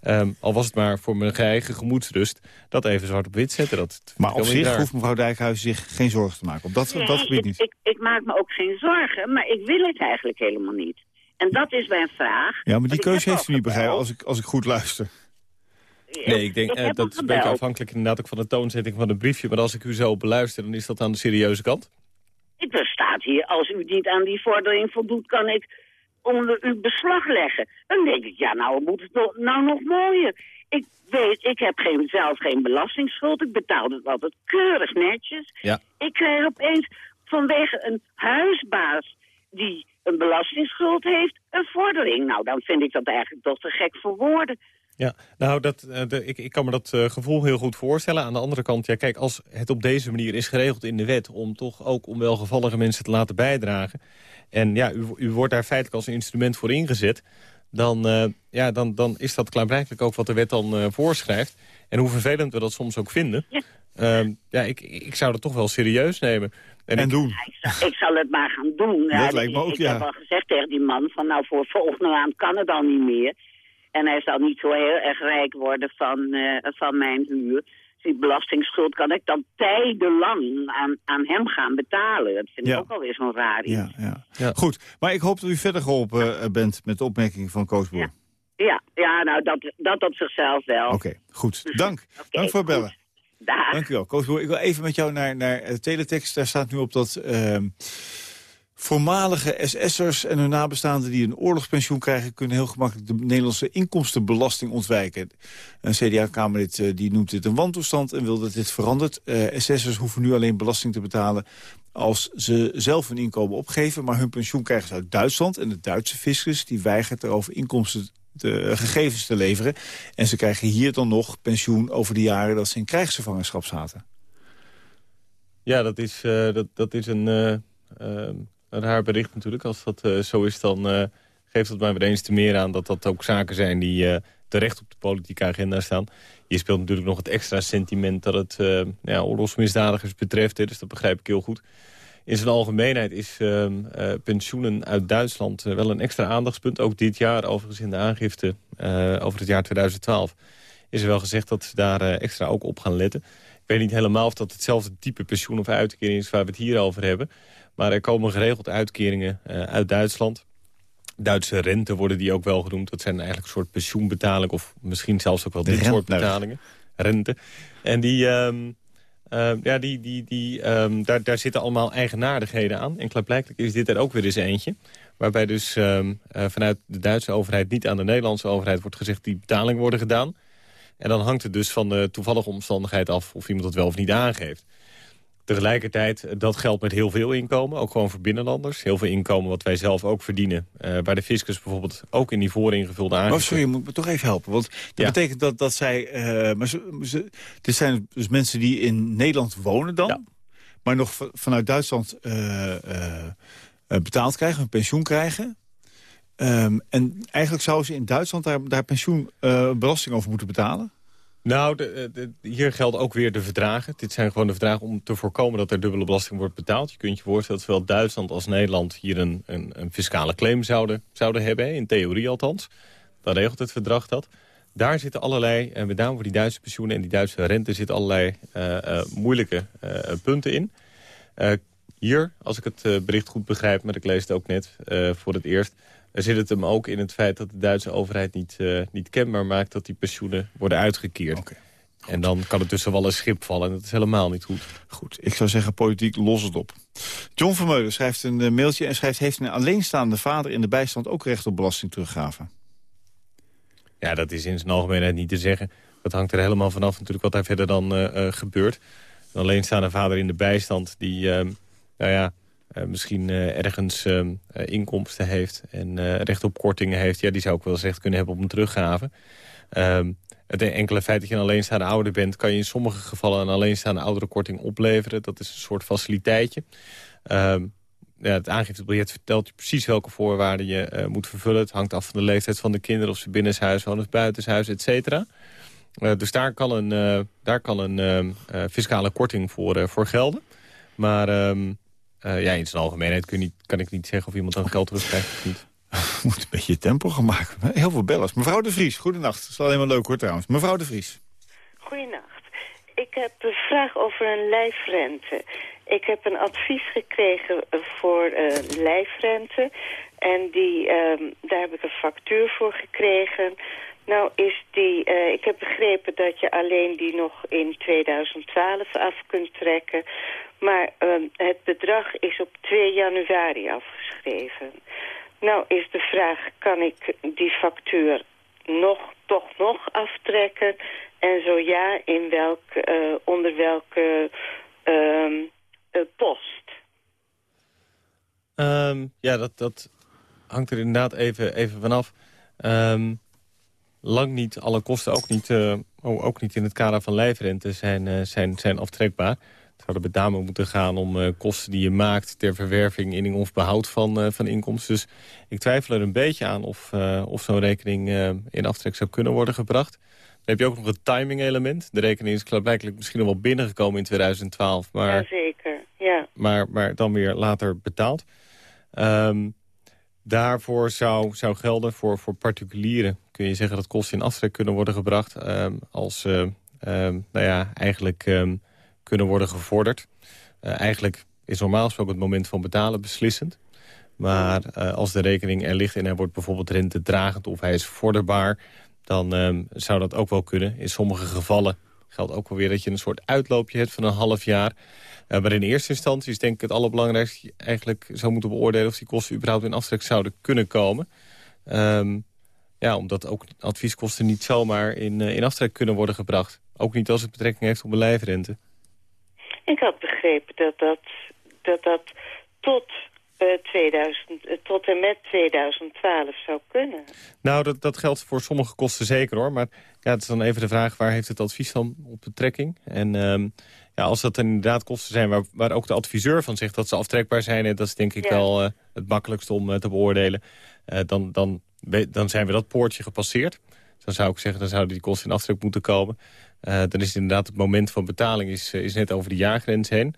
Speaker 4: ehm, al was het maar voor mijn eigen gemoedsrust... dat even zwart op wit zetten. Dat
Speaker 3: Maar op zich
Speaker 4: raar.
Speaker 3: hoeft mevrouw Dijkhuizen zich geen zorgen te maken. Op dat, op dat
Speaker 8: Nee,
Speaker 3: gebied
Speaker 8: ik,
Speaker 3: niet.
Speaker 8: Ik, ik maak me ook geen zorgen, maar ik wil het eigenlijk helemaal niet. En dat is mijn vraag.
Speaker 3: Ja, maar die keuze heeft u niet begrepen als ik, als ik goed luister.
Speaker 4: Nee, ik denk
Speaker 8: Ik
Speaker 4: eh, dat is een beetje
Speaker 8: gebeld.
Speaker 4: afhankelijk inderdaad ook van de toonzetting van het briefje. Maar als ik u zo beluister, dan is dat aan de serieuze kant.
Speaker 8: Ik er staat hier, als u niet aan die vordering voldoet, kan ik onder uw beslag leggen. Dan denk ik, ja, nou moet het nog, nou nog mooier. Ik weet, ik heb geen, zelf geen belastingsschuld. Ik betaal het altijd keurig netjes.
Speaker 4: Ja.
Speaker 8: Ik krijg opeens vanwege een huisbaas die een belastingsschuld heeft, een vordering. Nou, dan vind ik dat eigenlijk toch te gek voor woorden.
Speaker 4: Ja, nou, dat, eh, de, ik, ik kan me dat eh, gevoel heel goed voorstellen. Aan de andere kant, ja, kijk, als het op deze manier is geregeld in de wet... om toch ook onwelgevallige mensen te laten bijdragen... en ja, u, u wordt daar feitelijk als een instrument voor ingezet... dan, eh, ja, dan, dan is dat klaarblijkelijk ook wat de wet dan voorschrijft. En hoe vervelend we dat soms ook vinden...
Speaker 8: Ja.
Speaker 4: Ehm, ja, ik, ik zou dat toch wel serieus nemen.
Speaker 3: En
Speaker 4: ik-
Speaker 3: doen.
Speaker 8: Ik zal, ik zal het maar gaan doen.
Speaker 3: Dat lijkt me ook,
Speaker 8: ik
Speaker 3: ja.
Speaker 8: heb al gezegd tegen die man van nou voor volgende maand kan het dan niet meer. En hij zal niet zo heel erg rijk worden van, eh, van mijn huur. Dus die belastingsschuld kan ik dan tijdenlang aan, aan hem gaan betalen. Dat vind
Speaker 3: Ja.
Speaker 8: ik ook alweer zo'n raar iets.
Speaker 3: Ja, ja.
Speaker 4: Ja.
Speaker 3: Goed, maar ik hoop dat u verder geholpen eh, bent met de opmerking van Koos Boer.
Speaker 8: Ja. Ja, ja nou, dat, dat op zichzelf wel.
Speaker 3: Oké, goed. Dank. Dank voor het bellen.
Speaker 8: Dag.
Speaker 3: Dank u wel. Koos, ik wil even met jou naar, naar teletext. Daar staat nu op dat ehm, voormalige SS'ers en hun nabestaanden... die een oorlogspensioen krijgen... kunnen heel gemakkelijk de Nederlandse inkomstenbelasting ontwijken. Een CDA-kamerlid eh, die noemt dit een wantoestand en wil dat dit verandert. Uh, SS'ers hoeven nu alleen belasting te betalen als ze zelf hun inkomen opgeven... maar hun pensioen krijgen ze uit Duitsland. En de Duitse fiscus die weigert erover inkomsten de gegevens te leveren. En ze krijgen hier dan nog pensioen over de jaren dat ze in krijgsgevangenschap zaten.
Speaker 4: Ja, dat is, uh, dat, dat is een, uh, uh, een raar bericht natuurlijk. Als dat zo is, dan geeft dat maar weer eens te meer aan... dat dat ook zaken zijn die terecht op de politieke agenda staan. Je speelt natuurlijk nog het extra sentiment dat het ja, oorlogsmisdadigers betreft. Dus dat begrijp ik heel goed. In zijn algemeenheid is uh, uh, pensioenen uit Duitsland uh, wel een extra aandachtspunt. Ook dit jaar, overigens in de aangifte over het jaar 2012... is er wel gezegd dat ze daar extra ook op gaan letten. Ik weet niet helemaal of dat hetzelfde type pensioen of uitkering is... waar we het hier over hebben. Maar er komen geregeld uitkeringen uit Duitsland. Duitse rente worden die ook wel genoemd. Dat zijn eigenlijk een soort pensioenbetalingen... of misschien zelfs ook wel dit soort betalingen. Rente. En die... Um, uh, ja, die, die, die, um, daar, daar zitten allemaal eigenaardigheden aan. En klaarblijkelijk is dit er ook weer eens eentje. Waarbij dus um, uh, vanuit de Duitse overheid niet aan de Nederlandse overheid wordt gezegd... die betalingen worden gedaan. En dan hangt het dus van de toevallige omstandigheid af of iemand het wel of niet aangeeft. Tegelijkertijd, eh, dat geldt met heel veel inkomen, ook gewoon voor binnenlanders. Heel veel inkomen wat wij zelf ook verdienen. Uh, waar de fiscus bijvoorbeeld ook in die vooringevulde aangifte...
Speaker 3: Oh, sorry, je moet me toch even helpen. Want dat ja. betekent dat, dat zij... Uh, maar ze, ze, dit zijn dus mensen die in Nederland wonen dan... Ja. maar nog vanuit Duitsland uh, betaald krijgen, een pensioen krijgen... Um, en eigenlijk zouden ze in Duitsland daar, daar pensioenbelasting over moeten betalen?
Speaker 4: Nou, de, hier gelden ook weer de verdragen. Dit zijn gewoon de verdragen om te voorkomen dat er dubbele belasting wordt betaald. Je kunt je voorstellen dat zowel Duitsland als Nederland hier een, een, een fiscale claim zouden, zouden hebben. In theorie althans. Dan regelt het verdrag dat. Daar zitten allerlei, en met name voor die Duitse pensioenen en die Duitse rente... zitten allerlei uh, uh, moeilijke punten in. hier, als ik het bericht goed begrijp, maar ik lees het ook net voor het eerst er zit het hem ook in het feit dat de Duitse overheid niet, uh, niet kenbaar maakt... dat die pensioenen worden uitgekeerd. Okay. En dan kan het tussen wel een schip vallen en dat is helemaal niet goed.
Speaker 3: Goed, ik zou zeggen politiek los het op. John Vermeulen schrijft een uh, mailtje en schrijft... heeft een alleenstaande vader in de bijstand ook recht op belastingteruggave?
Speaker 4: Ja, dat is in zijn algemeenheid niet te zeggen. Dat hangt er helemaal vanaf natuurlijk wat daar verder dan uh, gebeurt. Een alleenstaande vader in de bijstand die... nou ja, uh, misschien uh, ergens uh, inkomsten heeft en recht op kortingen heeft... ja, die zou ook wel eens recht kunnen hebben op een teruggave. Ehm, het enkele feit dat je een alleenstaande ouder bent... kan je in sommige gevallen een alleenstaande ouderenkorting opleveren. Dat is een soort faciliteitje. Ehm, ja, het aangiftebiljet vertelt je precies welke voorwaarden je moet vervullen. Het hangt af van de leeftijd van de kinderen... of ze binnenshuis wonen of buitenshuis, et cetera. dus daar kan een, daar kan een fiscale korting voor, voor gelden. Maar... uh, ja, in zijn algemeenheid kun je niet, kan ik niet zeggen of iemand dan geld terugkrijgt of niet.
Speaker 3: Moet een beetje tempo gaan maken. Heel veel bellers. Mevrouw de Vries, goedenacht. Dat is wel helemaal leuk hoor trouwens. Mevrouw de Vries.
Speaker 9: Goedenacht. Ik heb een vraag over een lijfrente. Ik heb een advies gekregen voor uh, lijfrente. En die, uh, daar heb ik een factuur voor gekregen. Nou is die, uh, ik heb begrepen dat je alleen die nog in 2012 af kunt trekken. Maar um, het bedrag is op 2 januari afgeschreven. Nou is de vraag, kan ik die factuur nog, toch nog aftrekken? En zo ja, in welk, uh, onder welke um, uh, post?
Speaker 4: Um, ja, dat, dat hangt er inderdaad even, even vanaf. Lang niet alle kosten, ook niet, uh, oh, ook niet in het kader van lijfrente, zijn, zijn, zijn aftrekbaar zou er met name moeten gaan om uh, kosten die je maakt... ter verwerving, inning of behoud van, uh, van inkomsten. Dus ik twijfel er een beetje aan of, uh, of zo'n rekening in aftrek zou kunnen worden gebracht. Dan heb je ook nog het timing element. De rekening is klaarblijkelijk misschien nog wel binnengekomen in 2012. Maar,
Speaker 9: ja, zeker. Ja.
Speaker 4: Maar, maar dan weer later betaald. Um, daarvoor zou, zou gelden voor, voor particulieren. Kun je zeggen dat kosten in aftrek kunnen worden gebracht... Um, als, um, nou ja, eigenlijk kunnen worden gevorderd. Uh, eigenlijk is normaal gesproken het moment van betalen beslissend. Maar eh, als de rekening er ligt en hij wordt bijvoorbeeld rentedragend of hij is vorderbaar... dan ehm, zou dat ook wel kunnen. In sommige gevallen geldt ook wel weer dat je een soort uitloopje hebt van een half jaar. Uh, maar in eerste instantie is denk ik het allerbelangrijkste... eigenlijk zou moeten beoordelen of die kosten überhaupt in aftrek zouden kunnen komen. Ehm, ja, omdat ook advieskosten niet zomaar in, in aftrek kunnen worden gebracht. Ook niet als het betrekking heeft op een lijfrente.
Speaker 9: Ik had begrepen dat dat, dat, dat tot 2000, eh, tot en met 2012 zou kunnen.
Speaker 4: Nou, dat, dat geldt voor sommige kosten zeker hoor. Maar ja, het is dan even de vraag, waar heeft het advies dan op betrekking? En um, ja, als dat dan inderdaad kosten zijn waar, waar ook de adviseur van zegt dat ze aftrekbaar zijn... en dat is denk ik ja. wel uh, het makkelijkste om te beoordelen... Dan, dan, dan zijn we dat poortje gepasseerd. Dan zou ik zeggen, dan zouden die kosten in aftrek moeten komen. Dan is het inderdaad het moment van betaling is, is net over de jaargrens heen.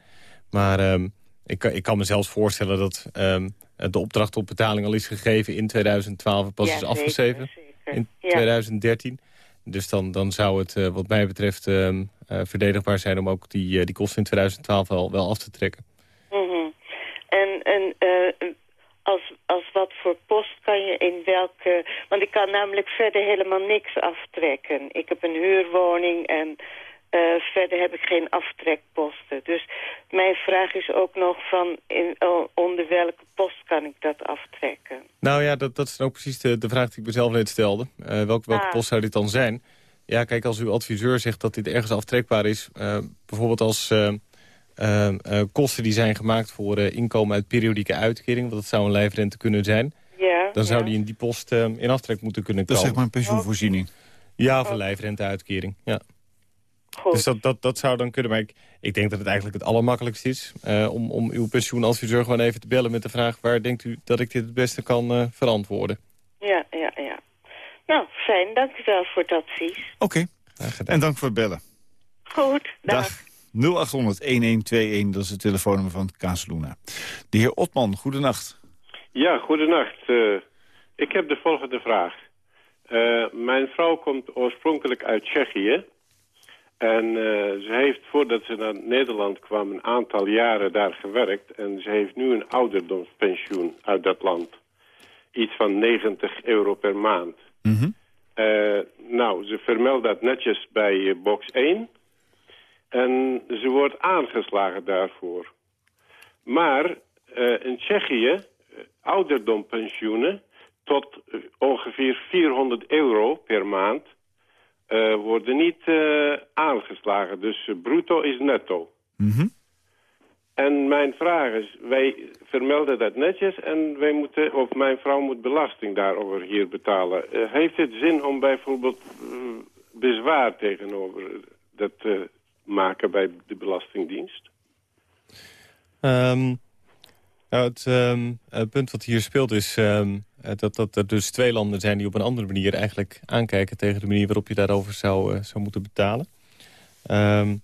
Speaker 4: Maar... Um, ik, ik kan me zelfs voorstellen dat um, de opdracht op betaling al is gegeven in 2012 pas ja, is afgeschreven in ja. 2013. Dus dan, dan zou het wat mij betreft uh, verdedigbaar zijn om ook die, die kosten in 2012 wel, wel af te trekken.
Speaker 9: Mm -hmm. En, en als, als wat voor post kan je in welke... Want ik kan namelijk verder helemaal niks aftrekken. Ik heb een huurwoning en uh, verder heb ik geen aftrekposten. Dus mijn vraag is ook nog van in, uh, onder welke post kan ik dat aftrekken?
Speaker 4: Nou ja, dat, dat is ook precies de, de vraag die ik mezelf net stelde. Uh, welke welke ah. post zou dit dan zijn? Ja, kijk, als uw adviseur zegt dat dit ergens aftrekbaar is... bijvoorbeeld als kosten die zijn gemaakt voor inkomen uit periodieke uitkering... want dat zou een lijfrente kunnen zijn... Dan zou die in die post in aftrek moeten kunnen komen.
Speaker 3: Dat is zeg maar een pensioenvoorziening?
Speaker 4: Ja, of een lijfrenteuitkering, ja.
Speaker 9: Goed.
Speaker 4: Dus dat, dat, dat zou dan kunnen. Maar ik, ik denk dat het eigenlijk het allermakkelijkst is... Uh, om, om uw pensioenadviseur gewoon even te bellen met de vraag... waar denkt u dat ik dit het beste kan uh, verantwoorden?
Speaker 9: Ja, ja, ja. Nou, fijn. Dank u wel voor het advies.
Speaker 3: Oké. Okay. En dank voor het bellen.
Speaker 9: Goed, dag.
Speaker 3: dag. 0800-1121, dat is het telefoonnummer van Kazeluna. De heer Otman, goedenacht.
Speaker 10: Ja, goedenacht. Uh, ik heb de volgende vraag. mijn vrouw komt oorspronkelijk uit Tsjechië... En uh, ze heeft, voordat ze naar Nederland kwam, een aantal jaren daar gewerkt. En ze heeft nu een ouderdomspensioen uit dat land. Iets van 90 euro per maand.
Speaker 3: Mm -hmm.
Speaker 10: uh, nou, ze vermeldt dat netjes bij box 1. En ze wordt aangeslagen daarvoor. Maar in Tsjechië, ouderdompensioenen tot ongeveer 400 euro per maand uh, worden niet uh, aangeslagen. Dus uh, bruto is netto.
Speaker 3: Mm -hmm.
Speaker 10: En mijn vraag is, wij vermelden dat netjes en wij moeten, of mijn vrouw moet belasting daarover hier betalen. heeft het zin om bijvoorbeeld bezwaar tegenover dat te maken bij de Belastingdienst?
Speaker 4: Um, nou, het, um, het, punt wat hier speelt is... Um, dat, dat er dus twee landen zijn die op een andere manier eigenlijk aankijken... tegen de manier waarop je daarover zou, uh, zou moeten betalen. Um,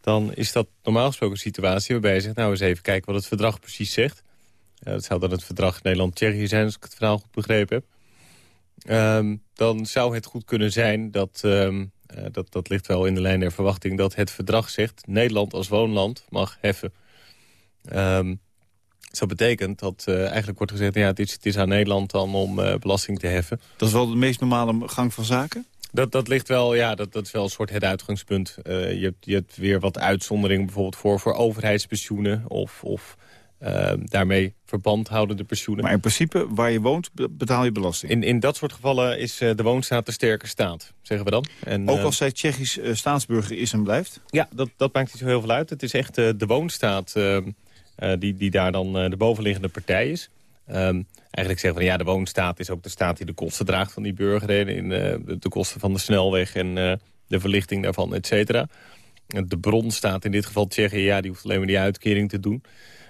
Speaker 4: dan is dat normaal gesproken een situatie waarbij je zegt... nou, eens even kijken wat het verdrag precies zegt. Uh, dat zou dan het verdrag Nederland-Tsjechië zijn, als ik het verhaal goed begrepen heb. Dan zou het goed kunnen zijn dat, dat... dat ligt wel in de lijn der verwachting... dat het verdrag zegt... Nederland als woonland mag heffen. Dat betekent dat uh, eigenlijk wordt gezegd... ja, het is, het is aan Nederland dan om uh, belasting te heffen.
Speaker 3: Dat is wel de meest normale gang van zaken?
Speaker 4: Dat, dat ligt wel, ja, dat, dat is wel een soort het uitgangspunt. Uh, je, hebt, je hebt weer wat uitzonderingen bijvoorbeeld voor, voor overheidspensioenen... of, of daarmee verband houdende pensioenen.
Speaker 3: Maar in principe, waar je woont, betaal je belasting?
Speaker 4: In, in dat soort gevallen is de woonstaat de sterke staat, zeggen we dan. En,
Speaker 3: Ook als zij Tsjechisch staatsburger is en blijft?
Speaker 4: Ja, dat, dat maakt niet zo heel veel uit. Het is echt de woonstaat... Uh, die, die daar dan uh, de bovenliggende partij is. Um, eigenlijk zeggen we, ja, de woonstaat is ook de staat die de kosten draagt van die burger. In uh, de kosten van de snelweg en de verlichting daarvan, et cetera. De bron staat in dit geval Tsjechië, ja, die hoeft alleen maar die uitkering te doen.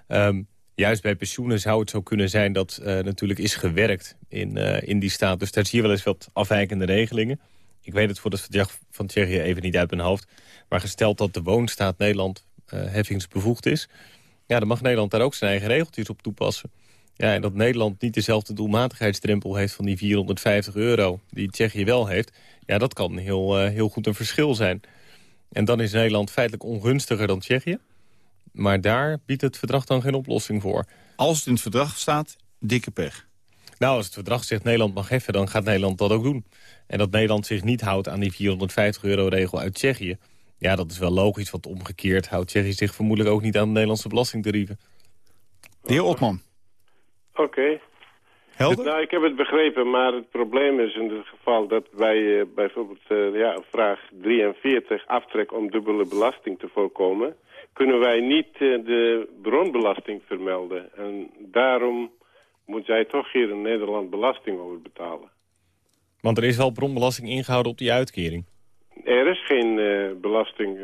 Speaker 4: Um, juist bij pensioenen zou het zo kunnen zijn dat natuurlijk is gewerkt in, in die staat. Dus daar zie je wel eens wat afwijkende regelingen. Ik weet het voor het verdrag van Tsjechië even niet uit mijn hoofd. Maar gesteld dat de woonstaat Nederland heffingsbevoegd is ja, dan mag Nederland daar ook zijn eigen regeltjes op toepassen. Ja, en dat Nederland niet dezelfde doelmatigheidsdrempel heeft van die 450 euro... die Tsjechië wel heeft, ja, dat kan heel, uh, heel goed een verschil zijn. En dan is Nederland feitelijk ongunstiger dan Tsjechië. Maar daar biedt het verdrag dan geen oplossing voor.
Speaker 3: Als het in het verdrag staat, dikke pech.
Speaker 4: Nou, als het verdrag zegt Nederland mag heffen, dan gaat Nederland dat ook doen. En dat Nederland zich niet houdt aan die 450 euro regel uit Tsjechië... ja, dat is wel logisch, want omgekeerd houdt Tsjechië zich vermoedelijk ook niet aan de Nederlandse belastingtarieven.
Speaker 3: De heer Otman.
Speaker 10: Oké.
Speaker 3: Helder?
Speaker 10: Nou, ik heb het begrepen, maar het probleem is in het geval dat bij eh, bijvoorbeeld uh, ja, vraag 43 aftrek om dubbele belasting te voorkomen, kunnen wij niet uh, de bronbelasting vermelden. En daarom moet zij toch hier in Nederland belasting over betalen.
Speaker 4: Want er is wel bronbelasting ingehouden op die uitkering.
Speaker 10: Er is geen belasting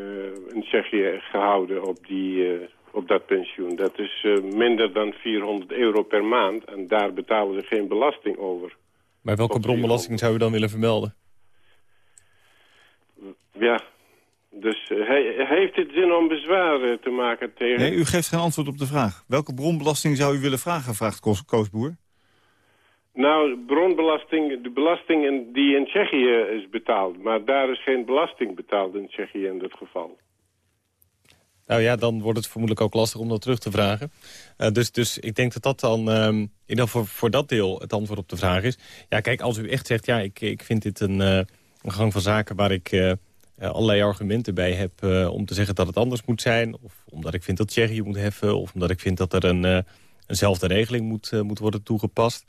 Speaker 10: in Tsjechië gehouden op die op dat pensioen. Dat is uh, minder dan 400 euro per maand en daar betalen ze geen belasting over.
Speaker 4: Maar welke bronbelasting zou u dan willen vermelden?
Speaker 10: Ja, dus uh, he, heeft het zin om bezwaar te maken tegen...
Speaker 3: Nee, u geeft geen antwoord op de vraag. Welke bronbelasting zou u willen vragen, vraagt Koos, Koosboer?
Speaker 10: Nou, bronbelasting, de belasting die in Tsjechië is betaald. Maar daar is geen belasting betaald in Tsjechië in dit geval.
Speaker 4: Nou ja, dan wordt het vermoedelijk ook lastig om dat terug te vragen. Uh, dus, dus ik denk dat dat dan um, in ieder voor, voor dat deel het antwoord op de vraag is. Ja, kijk, als u echt zegt, ja, ik, ik vind dit een, uh, een gang van zaken... waar ik uh, allerlei argumenten bij heb om te zeggen dat het anders moet zijn... of omdat ik vind dat Tsjechië moet heffen... of omdat ik vind dat er een, eenzelfde regeling moet, moet worden toegepast...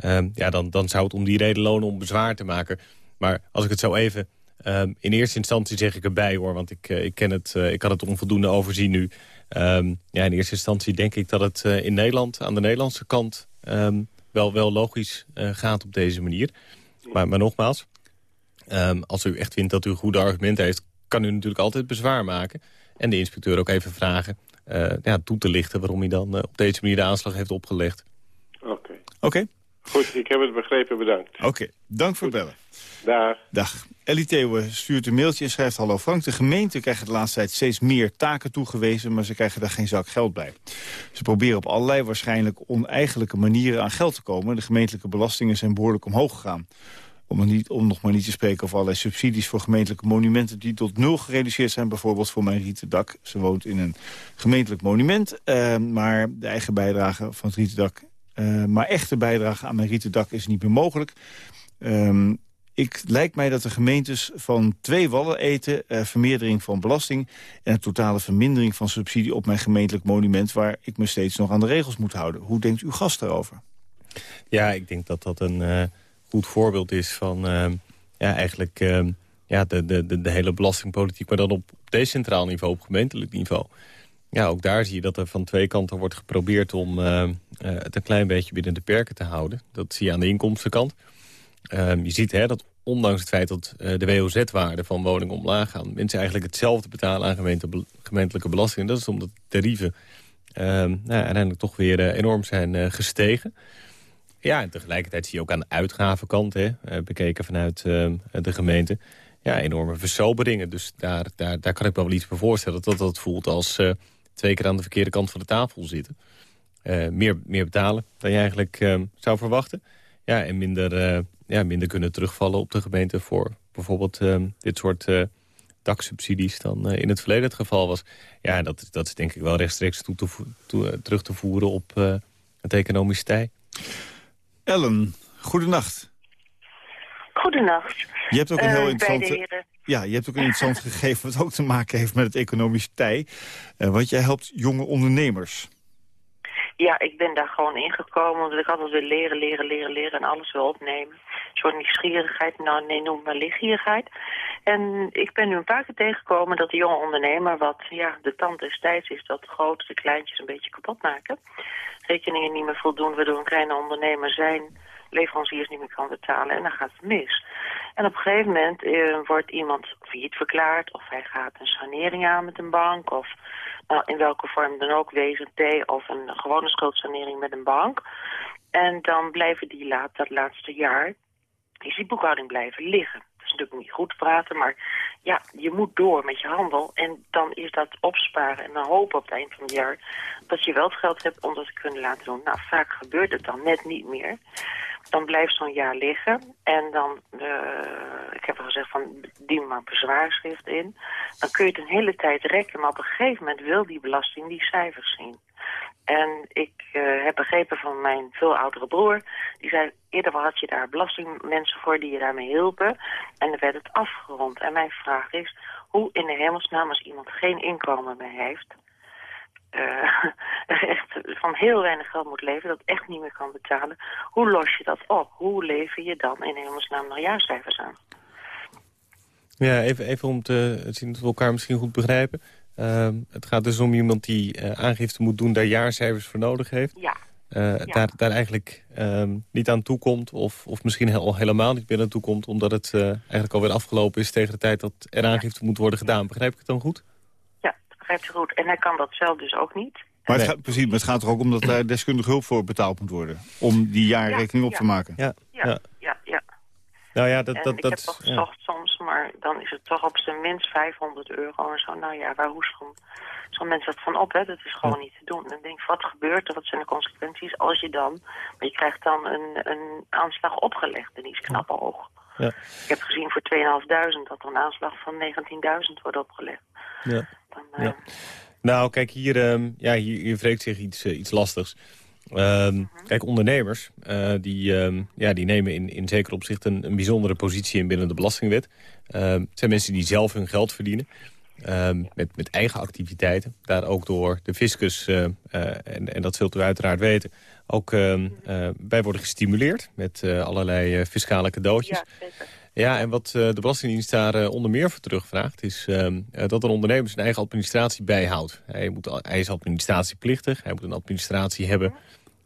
Speaker 4: Ehm, ja, dan, dan zou het om die reden lonen om bezwaar te maken. Maar als ik het zo even Um, in eerste instantie zeg ik erbij hoor, want ik, uh, ik, ken het, uh, ik kan het onvoldoende overzien nu. Um, ja, in eerste instantie denk ik dat het uh, in Nederland, aan de Nederlandse kant, um, wel, wel logisch gaat op deze manier. Maar, maar nogmaals, als u echt vindt dat u goede argumenten heeft, kan u natuurlijk altijd bezwaar maken. En de inspecteur ook even vragen ja, toe te lichten waarom hij dan op deze manier de aanslag heeft opgelegd.
Speaker 10: Oké. Okay.
Speaker 3: Oké. Okay.
Speaker 10: Goed, ik heb het begrepen, bedankt.
Speaker 3: Oké, okay. dank voor het bellen.
Speaker 10: Dag.
Speaker 3: Dag. Ellie Theeuwen stuurt een mailtje en schrijft... Hallo Frank, de gemeente krijgt de laatste tijd steeds meer taken toegewezen... maar ze krijgen daar geen zak geld bij. Ze proberen op allerlei waarschijnlijk oneigenlijke manieren aan geld te komen. De gemeentelijke belastingen zijn behoorlijk omhoog gegaan. Om, niet, om nog maar niet te spreken over allerlei subsidies voor gemeentelijke monumenten... die tot nul gereduceerd zijn, bijvoorbeeld voor mijn rieten dak. Ze woont in een gemeentelijk monument, uh, maar de eigen bijdrage van het rieten dak... Uh, maar echte bijdrage aan mijn rieten dak is niet meer mogelijk. Um, ik lijkt mij dat de gemeentes van twee wallen eten... Uh, vermeerdering van belasting en een totale vermindering van subsidie... op mijn gemeentelijk monument... waar ik me steeds nog aan de regels moet houden. Hoe denkt uw gast daarover?
Speaker 4: Ja, ik denk dat dat een uh, goed voorbeeld is van... Uh, ja, eigenlijk ja, de, de, de, hele belastingpolitiek... maar dan op decentraal niveau, op gemeentelijk niveau. Ja, ook daar zie je dat er van twee kanten wordt geprobeerd... om het een klein beetje binnen de perken te houden. Dat zie je aan de inkomstenkant... Um, je ziet hè, dat ondanks het feit dat uh, de WOZ-waarde van woningen omlaag gaan... mensen eigenlijk hetzelfde betalen aan gemeente, gemeentelijke belasting. dat is omdat de tarieven um, nou, uiteindelijk toch weer uh, enorm zijn gestegen. Ja, en tegelijkertijd zie je ook aan de uitgavenkant, hè, bekeken vanuit ehm, de gemeente... ja, enorme versoberingen. Dus daar, daar, daar kan ik me wel iets voor voorstellen... dat dat voelt als twee keer aan de verkeerde kant van de tafel zitten. Meer, meer betalen dan je eigenlijk zou verwachten. Ja, en minder ja, minder kunnen terugvallen op de gemeente... voor bijvoorbeeld uh, dit soort uh, daksubsidies dan uh, in het verleden het geval was. Ja, dat, dat is denk ik wel rechtstreeks toe te toe, terug te voeren op het economische tij.
Speaker 3: Ellen, goedenacht.
Speaker 11: Goedenacht.
Speaker 3: Je hebt ook een heel interessant... Ja, je hebt ook een interessant gegeven wat ook te maken heeft met het economische tij. want jij helpt jonge ondernemers.
Speaker 11: Ja, ik ben daar gewoon ingekomen omdat ik altijd wil leren, leren, leren, leren en alles wil opnemen. Een soort nieuwsgierigheid, nou nee, noem maar lichtgierigheid. En ik ben nu een paar keer tegengekomen dat de jonge ondernemer, wat ja, de tand des tijds is, dat de grote, de kleintjes een beetje kapot maken. Rekeningen niet meer voldoen, waardoor een kleine ondernemer zijn leveranciers niet meer kan betalen en dan gaat het mis. En op een gegeven moment eh, wordt iemand failliet verklaard of hij gaat een sanering aan met een bank of nou, in welke vorm dan ook, WZT of een gewone schuldsanering met een bank. En dan blijven die laat, dat laatste jaar, is die boekhouding blijven liggen. Natuurlijk niet goed praten, maar ja, je moet door met je handel. En dan is dat opsparen en dan hopen op het eind van het jaar dat je wel het geld hebt om dat te kunnen laten doen. Nou, vaak gebeurt het dan net niet meer. Dan blijft zo'n jaar liggen en dan, uh, ik heb al gezegd van, dien maar bezwaarschrift in. Dan kun je het een hele tijd rekken, maar op een gegeven moment wil die belasting die cijfers zien. En ik uh, heb begrepen van mijn veel oudere broer... die zei, eerder had je daar belastingmensen voor die je daarmee hielpen. En dan werd het afgerond. En mijn vraag is, hoe in de hemelsnaam als iemand geen inkomen meer heeft... Uh, echt van heel weinig geld moet leven, dat echt niet meer kan betalen. Hoe los je dat op? Hoe lever je dan in hemelsnaam nog jaarcijfers aan?
Speaker 4: Ja, even, even om te zien dat we elkaar misschien goed begrijpen. Uh, het gaat dus om iemand die uh, aangifte moet doen, daar jaarcijfers voor nodig heeft.
Speaker 11: Ja.
Speaker 4: Uh, ja. Daar, daar eigenlijk um, niet aan toekomt of, of misschien al helemaal niet meer aan toekomt... omdat het uh, eigenlijk alweer afgelopen is tegen de tijd dat er aangifte moet worden gedaan. Begrijp ik het dan goed?
Speaker 11: Ja, begrijpt u goed. En hij kan dat zelf dus ook niet.
Speaker 3: Maar het, gaat, precies, maar het gaat er ook om dat daar deskundige hulp voor betaald moet worden. Om die jaarrekening op
Speaker 11: ja.
Speaker 3: te maken.
Speaker 4: Ja,
Speaker 11: ja, ja.
Speaker 4: Nou ja, dat,
Speaker 11: en
Speaker 4: dat,
Speaker 11: ik
Speaker 4: dat,
Speaker 11: heb toch gezocht soms, maar dan is het toch op zijn minst 500 euro en zo. Nou ja, waar hoest zo'n mensen dat van op, hè? Dat is gewoon niet te doen. En dan denk ik, wat gebeurt er? Wat zijn de consequenties als je dan... Maar je krijgt dan een, een aanslag opgelegd en die is knap hoog.
Speaker 4: Ja.
Speaker 11: Ik heb gezien voor 2.500 dat er een aanslag van 19.000 wordt opgelegd.
Speaker 4: Ja.
Speaker 11: Dan, uh,
Speaker 4: ja. Nou, kijk, hier, um, ja, hier, hier wreekt zich iets, uh, iets lastigs. -hmm. Kijk, ondernemers uh, die, um, ja, die nemen in, in zeker opzicht een, een bijzondere positie in binnen de Belastingwet. het zijn mensen die zelf hun geld verdienen. Met, met eigen activiteiten. Daar ook door de fiscus, uh, uh, en, en dat zult u uiteraard weten... ook bij worden gestimuleerd met allerlei fiscale cadeautjes.
Speaker 11: Ja,
Speaker 4: en wat de Belastingdienst daar onder meer voor terugvraagt... is ehm, dat een ondernemer zijn eigen administratie bijhoudt. Hij, moet, hij is administratieplichtig. Hij moet een administratie hebben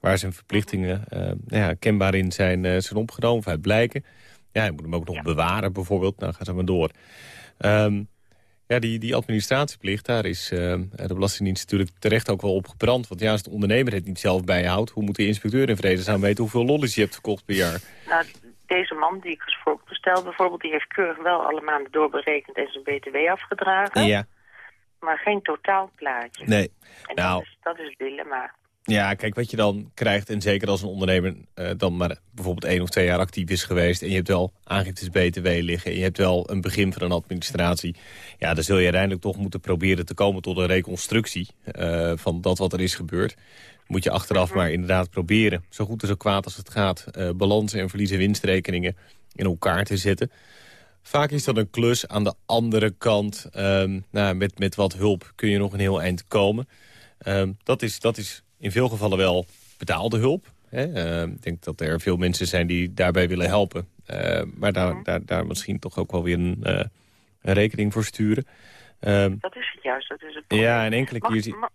Speaker 4: waar zijn verplichtingen nou ja, kenbaar in zijn, zijn opgenomen of uit blijken. Ja, hij moet hem ook nog ja. bewaren bijvoorbeeld. Nou, ga zo maar door. Um, ja, die, die administratieplicht, daar is uh, de Belastingdienst natuurlijk terecht ook wel op gebrand. Want ja, als de ondernemer het niet zelf bijhoudt... hoe moet de inspecteur in vredesnaam weten hoeveel lollies je hebt verkocht per jaar?
Speaker 11: Nou, deze man die ik als voorbeeld stel bijvoorbeeld... die heeft keurig wel alle maanden doorberekend en zijn btw afgedragen.
Speaker 4: Ja.
Speaker 11: Maar geen totaalplaatje.
Speaker 4: Nee.
Speaker 11: En
Speaker 4: nou,
Speaker 11: dat, is, dat is het dilemma.
Speaker 4: Ja, kijk, wat je dan krijgt, en zeker als een ondernemer uh, dan maar bijvoorbeeld één of twee jaar actief is geweest... en je hebt wel aangiftes BTW liggen en je hebt wel een begin van een administratie... ja, dan zul je uiteindelijk toch moeten proberen te komen tot een reconstructie uh, van dat wat er is gebeurd. Moet je achteraf maar inderdaad proberen, zo goed en zo kwaad als het gaat... Uh, balansen en verlies- en winstrekeningen in elkaar te zetten. Vaak is dat een klus. Aan de andere kant, um, nou, met, met wat hulp kun je nog een heel eind komen. Um, dat is... Dat is in veel gevallen wel betaalde hulp. Hè? Uh, ik denk dat er veel mensen zijn die daarbij willen helpen. Uh, maar daar, daar, daar misschien toch ook wel weer een, uh, een rekening voor sturen.
Speaker 11: Dat is het juist, dat is het
Speaker 4: Ja, en enkele keer...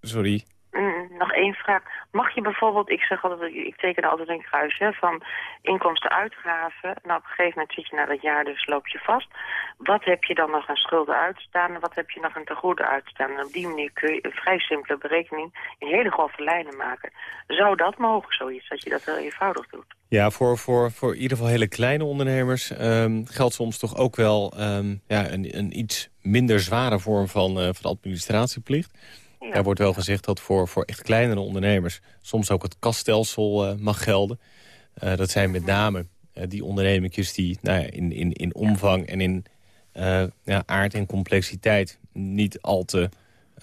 Speaker 4: Sorry.
Speaker 11: Mm, nog één vraag. Mag je bijvoorbeeld, ik zeg altijd, ik teken altijd een kruis, hè, van inkomsten-uitgaven. Nou, op een gegeven moment zit je na dat jaar, dus loop je vast. Wat heb je dan nog aan schulden uitstaan en wat heb je nog aan tegoeden uitstaan? En op die manier kun je een vrij simpele berekening in hele grove lijnen maken. Zou dat mogen, zoiets, dat je dat heel eenvoudig doet?
Speaker 4: Ja, voor, voor, voor in ieder geval hele kleine ondernemers um, geldt soms toch ook wel um, ja, een, een iets minder zware vorm van, uh, van administratieplicht. Ja. Daar wordt wel gezegd dat voor, voor echt kleinere ondernemers... soms ook het kaststelsel uh, mag gelden. Uh, dat zijn met name uh, die ondernemingjes die nou ja, in, in, in omvang en in ja, aard en complexiteit... niet al te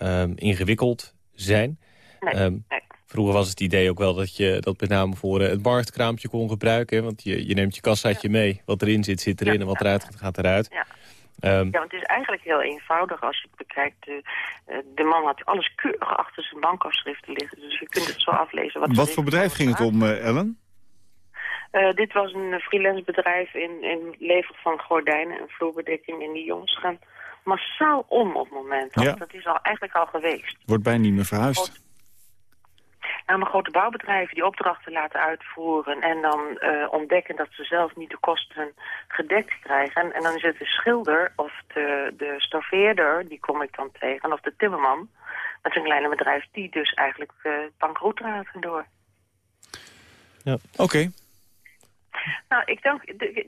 Speaker 4: um, ingewikkeld zijn.
Speaker 11: Nee, um, nee.
Speaker 4: Vroeger was het idee ook wel dat je dat met name voor het marktkraampje kon gebruiken. Hè? Want je, je neemt je kassaatje ja. mee. Wat erin zit, zit erin en wat eruit gaat, gaat eruit.
Speaker 11: Ja. Um, ja, want het is eigenlijk heel eenvoudig als je het bekijkt. De, de man had alles keurig achter zijn bankafschriften liggen. Dus je kunt het zo aflezen. Wat,
Speaker 3: wat voor bedrijf ging het om, uh, Ellen?
Speaker 11: Uh, dit was een freelance bedrijf in, in lever van gordijnen en vloerbedekking. En die jongens gaan massaal om op het moment. Ja. Dat is al, eigenlijk al geweest.
Speaker 3: Wordt bijna niet meer verhuisd.
Speaker 11: Namelijk grote bouwbedrijven die opdrachten laten uitvoeren... en dan uh, ontdekken dat ze zelf niet de kosten gedekt krijgen. En, en dan is het de schilder of de, de stoffeerder, die kom ik dan tegen... of de timmerman, dat is een kleine bedrijf... die dus eigenlijk uh, bankroet raken door.
Speaker 4: Ja.
Speaker 3: Oké. Okay.
Speaker 11: Nou, ik denk,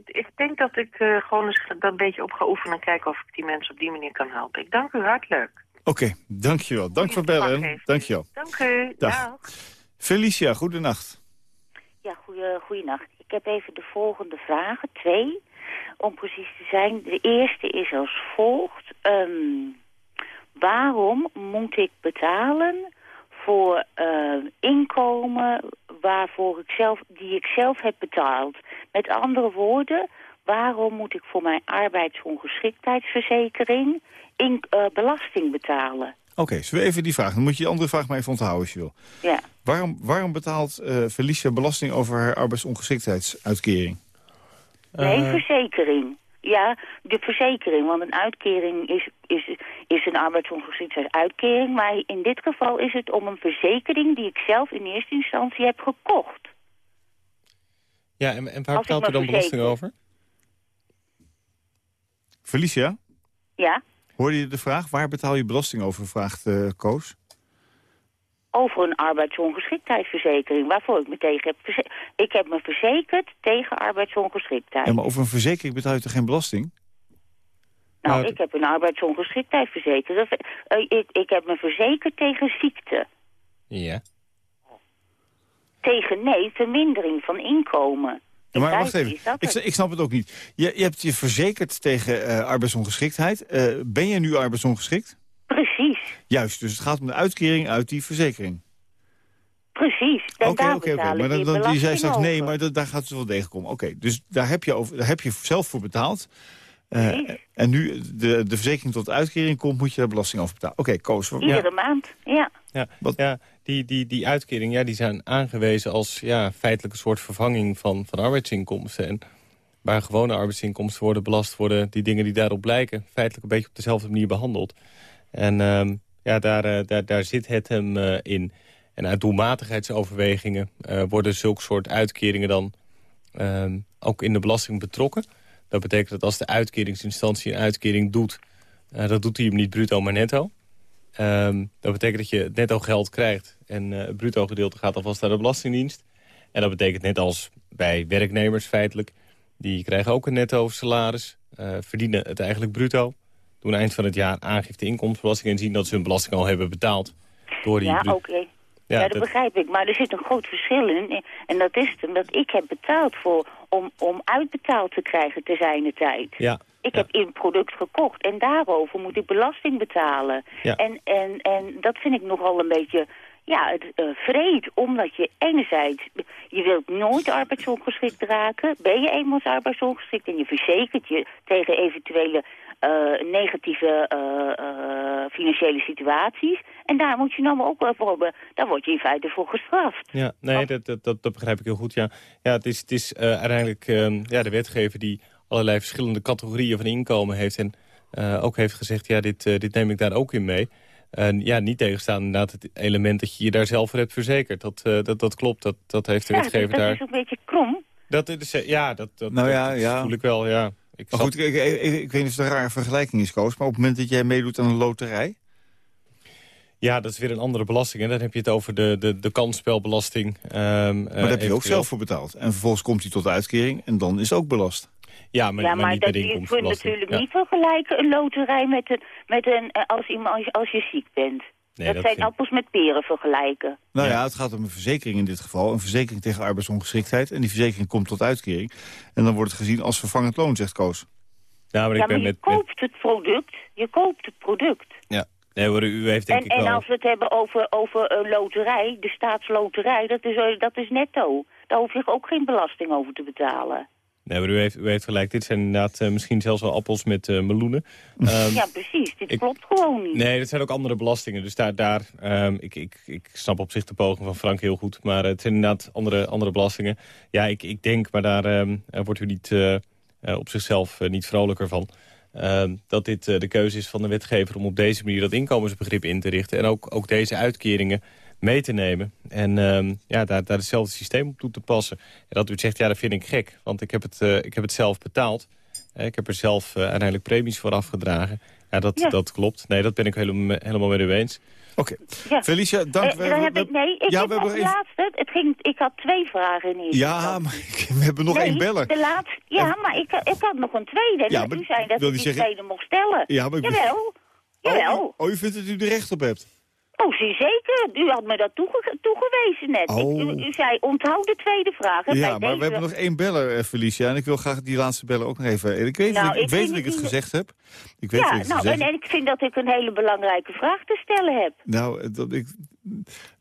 Speaker 11: ik denk dat ik uh, gewoon eens dat een beetje op ga oefenen... en kijken of ik die mensen op die manier kan helpen. Ik dank u hartelijk.
Speaker 3: Oké, okay, dankjewel. Dank voor bellen. Dankjewel.
Speaker 11: Dank u.
Speaker 3: Dag. Dag. Felicia, goedenacht.
Speaker 12: Ja, goeie, goedenacht. Ik heb even de volgende vragen, twee, om precies te zijn. De eerste is als volgt. Um, waarom moet ik betalen voor eh, inkomen waarvoor ik zelf, die ik zelf heb betaald. Met andere woorden, waarom moet ik voor mijn arbeidsongeschiktheidsverzekering in, eh, belasting betalen?
Speaker 3: Oké, zullen we even die vraag. Dan moet je die andere vraag maar even onthouden als je wil.
Speaker 12: Ja.
Speaker 3: Waarom, waarom betaalt uh, Felicia belasting over haar arbeidsongeschiktheidsuitkering?
Speaker 12: Nee, verzekering. Ja, de verzekering, want een uitkering is, is, is een arbeidsongeschiktheidsuitkering. Maar in dit geval is het om een verzekering die ik zelf in eerste instantie heb gekocht.
Speaker 4: Ja, en, en waar betaalt u dan belasting over?
Speaker 3: Felicia?
Speaker 12: Ja?
Speaker 3: Hoorde je de vraag? Waar betaal je belasting over, vraagt uh, Koos?
Speaker 12: Over een arbeidsongeschiktheidsverzekering, waarvoor ik me tegen heb verzekerd. Ik heb me verzekerd tegen arbeidsongeschiktheid.
Speaker 3: Ja, maar over een verzekering betaal je toch geen belasting?
Speaker 12: Nou, nou ik heb een arbeidsongeschiktheid verzekerd. Uh, ik, ik heb me verzekerd tegen ziekte.
Speaker 4: Ja.
Speaker 12: Tegen, nee, vermindering van inkomen.
Speaker 3: Ja, maar wacht even, ik, ik, snap het ook niet. Je, je hebt je verzekerd tegen uh, arbeidsongeschiktheid. Uh, ben je nu arbeidsongeschikt?
Speaker 12: Precies.
Speaker 3: Juist, dus het gaat om de uitkering uit die verzekering.
Speaker 12: Precies.
Speaker 3: Oké, oké, oké. Maar dan, dan, die zei straks nee, maar dat, daar gaat het wel om. Oké, dus daar heb, je over, daar heb je zelf voor betaald. Uh, en nu de, de verzekering tot de uitkering komt, moet je daar belasting over betalen. Oké, okay, Koos.
Speaker 12: Iedere ja. maand, ja.
Speaker 4: Ja, ja die, die, die uitkering ja, die zijn aangewezen als ja, feitelijk een soort vervanging van, van arbeidsinkomsten. En waar gewone arbeidsinkomsten worden belast worden, die dingen die daarop blijken, feitelijk een beetje op dezelfde manier behandeld. En um, ja, daar, uh, daar, daar zit het hem uh, in. En uit doelmatigheidsoverwegingen uh, worden zulke soort uitkeringen dan um, ook in de belasting betrokken. Dat betekent dat als de uitkeringsinstantie een uitkering doet... Uh, dat doet hij hem niet bruto, maar netto. Um, dat betekent dat je netto geld krijgt. En uh, het bruto gedeelte gaat alvast naar de Belastingdienst. En dat betekent net als bij werknemers feitelijk... die krijgen ook een netto salaris, uh, verdienen het eigenlijk bruto... doen eind van het jaar aangifte inkomstenbelasting... en zien dat ze hun belasting al hebben betaald. Door die
Speaker 12: ja, oké. Ja, ja, dat, begrijp ik. Maar er zit een groot verschil in. En dat is dat ik heb betaald voor om, om uitbetaald te krijgen te zijner tijd.
Speaker 4: Ja.
Speaker 12: Ik heb een product gekocht en daarover moet ik belasting betalen.
Speaker 4: Ja.
Speaker 12: En, en, en dat vind ik nogal een beetje ja, het, uh, vreed. Omdat je enerzijds, je wilt nooit arbeidsongeschikt raken. Ben je eenmaal arbeidsongeschikt en je verzekert je tegen eventuele negatieve uh, financiële situaties. En daar moet je nou ook wel voor Daar word je in feite voor gestraft.
Speaker 4: Ja, nee, dat, dat, dat, begrijp ik heel goed. Ja, ja het is, het is uiteindelijk ehm, ja, de wetgever die allerlei verschillende categorieën van inkomen heeft. En ook heeft gezegd, ja, dit, dit neem ik daar ook in mee. En ja, niet tegenstaan inderdaad het element dat je je daar zelf voor hebt verzekerd. Dat, dat, dat klopt, dat, dat heeft de
Speaker 12: ja,
Speaker 4: wetgever
Speaker 12: dat
Speaker 4: daar...
Speaker 12: dat is een beetje krom.
Speaker 4: Dat is, ja, dat, dat,
Speaker 3: nou ja,
Speaker 4: dat
Speaker 3: ja.
Speaker 4: voel ik wel, ja. Ik
Speaker 3: maar goed, ik, ik, ik, weet niet of het een rare vergelijking is, Koos... maar op het moment dat jij meedoet aan een loterij...
Speaker 4: Ja, dat is weer een andere belasting. En dan heb je het over de, de, de kansspelbelasting. Um,
Speaker 3: maar daar heb je ook zelf voor betaald. En vervolgens komt hij tot de uitkering en dan is het ook belast.
Speaker 4: Ja, maar,
Speaker 12: ja,
Speaker 4: maar,
Speaker 12: maar
Speaker 4: niet
Speaker 12: dat,
Speaker 4: bij de
Speaker 12: je kunt natuurlijk
Speaker 4: ja.
Speaker 12: niet vergelijken een loterij met een, met een als, iemand, als, je, als je ziek bent.
Speaker 4: Nee,
Speaker 12: dat,
Speaker 4: dat
Speaker 12: zijn appels met peren vergelijken.
Speaker 3: Nou ja. het gaat om een verzekering in dit geval. Een verzekering tegen arbeidsongeschiktheid. En die verzekering komt tot uitkering. En dan wordt het gezien als vervangend loon, zegt Koos.
Speaker 4: Ja, maar
Speaker 12: ja,
Speaker 4: ik
Speaker 12: maar
Speaker 4: ben
Speaker 12: je
Speaker 4: met... met
Speaker 12: koopt het product. Je koopt het product.
Speaker 4: ja. Nee, hoor, u heeft denk
Speaker 12: En,
Speaker 4: ik
Speaker 12: en
Speaker 4: wel...
Speaker 12: als we het hebben over, over een loterij, de staatsloterij, dat is, eh, dat is netto. Daar hoef je ook geen belasting over te betalen.
Speaker 4: Nee, maar u heeft, u heeft gelijk. Dit zijn inderdaad eh, misschien zelfs wel appels met eh, meloenen. Ehm,
Speaker 12: ja, precies. Dit
Speaker 4: ik-
Speaker 12: klopt gewoon niet.
Speaker 4: Nee, dat zijn ook andere belastingen. Dus daar, daar ehm, ik, ik, ik snap op zich de poging van Frank heel goed. Maar het zijn inderdaad andere, andere belastingen. Ja, ik, ik denk, maar daar ehm, eh, wordt u niet, op zichzelf niet vrolijker van... dat dit de keuze is van de wetgever om op deze manier dat inkomensbegrip in te richten. En ook, ook deze uitkeringen mee te nemen. En ehm, ja, daar, daar hetzelfde systeem op toe te passen. En dat u zegt, ja, dat vind ik gek. Want ik heb het, eh, ik heb het zelf betaald. Eh, ik heb er zelf eh, uiteindelijk premies voor afgedragen. Ja, dat,
Speaker 12: Ja.
Speaker 4: dat klopt. Nee, dat ben ik helemaal, helemaal met u eens.
Speaker 3: Oké.
Speaker 12: Ja.
Speaker 3: Felicia, dank.
Speaker 12: Dan heb ik, nee, ik
Speaker 3: ja,
Speaker 12: heb
Speaker 3: we hebben even...
Speaker 12: laatste. Het ging, ik had twee vragen in
Speaker 3: Ja, maar we hebben nog
Speaker 12: nee,
Speaker 3: één beller.
Speaker 12: De laatste, ja, maar ik, ik had nog een tweede.
Speaker 3: Ja,
Speaker 12: En
Speaker 3: maar
Speaker 12: u zei dat
Speaker 3: wil
Speaker 12: ik
Speaker 3: die zeggen-
Speaker 12: tweede mocht stellen.
Speaker 3: Ja, maar ik-
Speaker 12: Jawel, jawel.
Speaker 3: Oh, oh, u vindt dat u er recht op hebt?
Speaker 12: Oh, zie zeker. U had me dat toege toegewezen net. Ik-
Speaker 3: Oh.
Speaker 12: u, u zei, onthoud de tweede vraag.
Speaker 3: Ja, maar we hebben nog één beller, eh, Felicia. En ik wil graag die laatste beller ook nog even... Ik weet,
Speaker 12: Nou,
Speaker 3: dat ik,
Speaker 12: ik
Speaker 3: weet dat ik het gezegd heb. Ik weet
Speaker 12: Ja,
Speaker 3: dat ik het
Speaker 12: nou,
Speaker 3: gezegd
Speaker 12: en, en ik vind dat ik een hele belangrijke vraag te stellen heb.
Speaker 3: Nou, eh, dat, ik,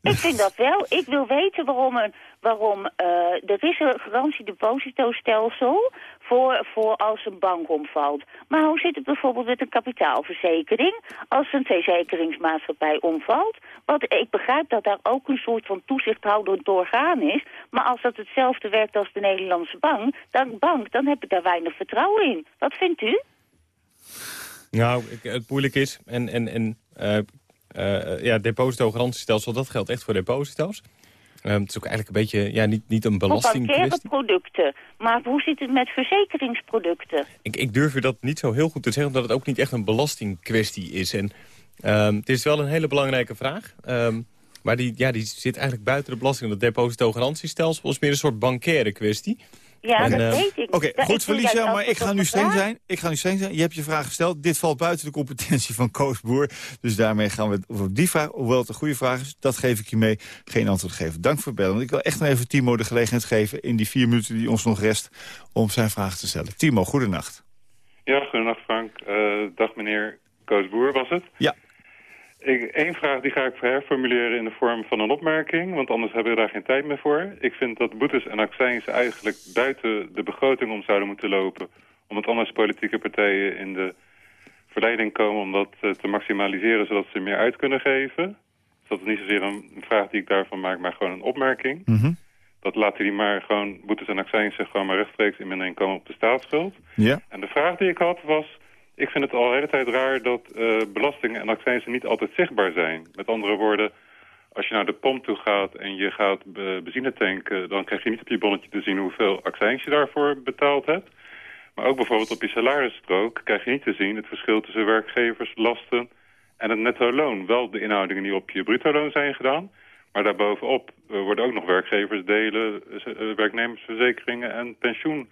Speaker 12: Ik vind dat wel. Ik wil weten waarom, een, waarom uh, er is een garantiedepositostelsel voor, voor als een bank omvalt. Maar hoe zit het bijvoorbeeld met een kapitaalverzekering als een verzekeringsmaatschappij omvalt? Want ik begrijp dat daar ook een soort van toezichthoudend orgaan is. Maar als dat hetzelfde werkt als de Nederlandse bank, dan, bank, dan heb ik daar weinig vertrouwen in. Wat vindt u?
Speaker 4: Nou, het moeilijk is, en, en, en uh, uh, ja, depositogarantiestelsel, dat geldt echt voor deposito's. Um, het is ook eigenlijk een beetje, ja, niet, niet een belasting.
Speaker 12: Voor producten. Maar hoe zit het met verzekeringsproducten?
Speaker 4: Ik, ik durf u dat niet zo heel goed te zeggen, omdat het ook niet echt een belastingkwestie is. En um, het is wel een hele belangrijke vraag. Um, maar die, ja, die zit eigenlijk buiten de belasting. Dat depositogarantiestelsel is meer een soort bankaire kwestie.
Speaker 12: Ja, dat uh, weet ik.
Speaker 3: Oké, okay, goed Felicia, maar ik ga nu streng zijn. Ik ga nu streng zijn. Je hebt je vraag gesteld. Dit valt buiten de competentie van Koos Boer. Dus daarmee gaan we op die vraag, hoewel het een goede vraag is... dat geef ik je mee, geen antwoord geven. Dank voor het bellen. Want ik wil echt nog even Timo de gelegenheid geven... in die vier minuten die ons nog rest, om zijn vraag te stellen. Timo, goedenacht.
Speaker 13: Ja, goedenacht Frank. Uh, dag meneer Koos Boer, was het?
Speaker 3: Ja.
Speaker 13: Eén vraag die ga ik herformuleren in de vorm van een opmerking, want anders hebben we daar geen tijd meer voor. Ik vind dat boetes en accijns eigenlijk buiten de begroting om zouden moeten lopen, omdat anders politieke partijen in de verleiding komen om dat eh, te maximaliseren, zodat ze meer uit kunnen geven. Dus dat is niet zozeer een vraag die ik daarvan maak, maar gewoon een opmerking.
Speaker 3: Mhm.
Speaker 13: Dat laten die maar gewoon, boetes en accijns gewoon maar rechtstreeks in mindering komen op de staatsschuld.
Speaker 3: Ja.
Speaker 13: En de vraag die ik had was, ik vind het al de hele tijd raar dat uh, belastingen en accijnsen niet altijd zichtbaar zijn. Met andere woorden, als je naar de pomp toe gaat en je gaat benzine tanken... dan krijg je niet op je bonnetje te zien hoeveel accijns je daarvoor betaald hebt. Maar ook bijvoorbeeld op je salarisstrook krijg je niet te zien... het verschil tussen werkgeverslasten en het netto loon. Wel de inhoudingen die op je bruto loon zijn gedaan... Maar daarbovenop worden ook nog werkgeversdelen, werknemersverzekeringen en pensioen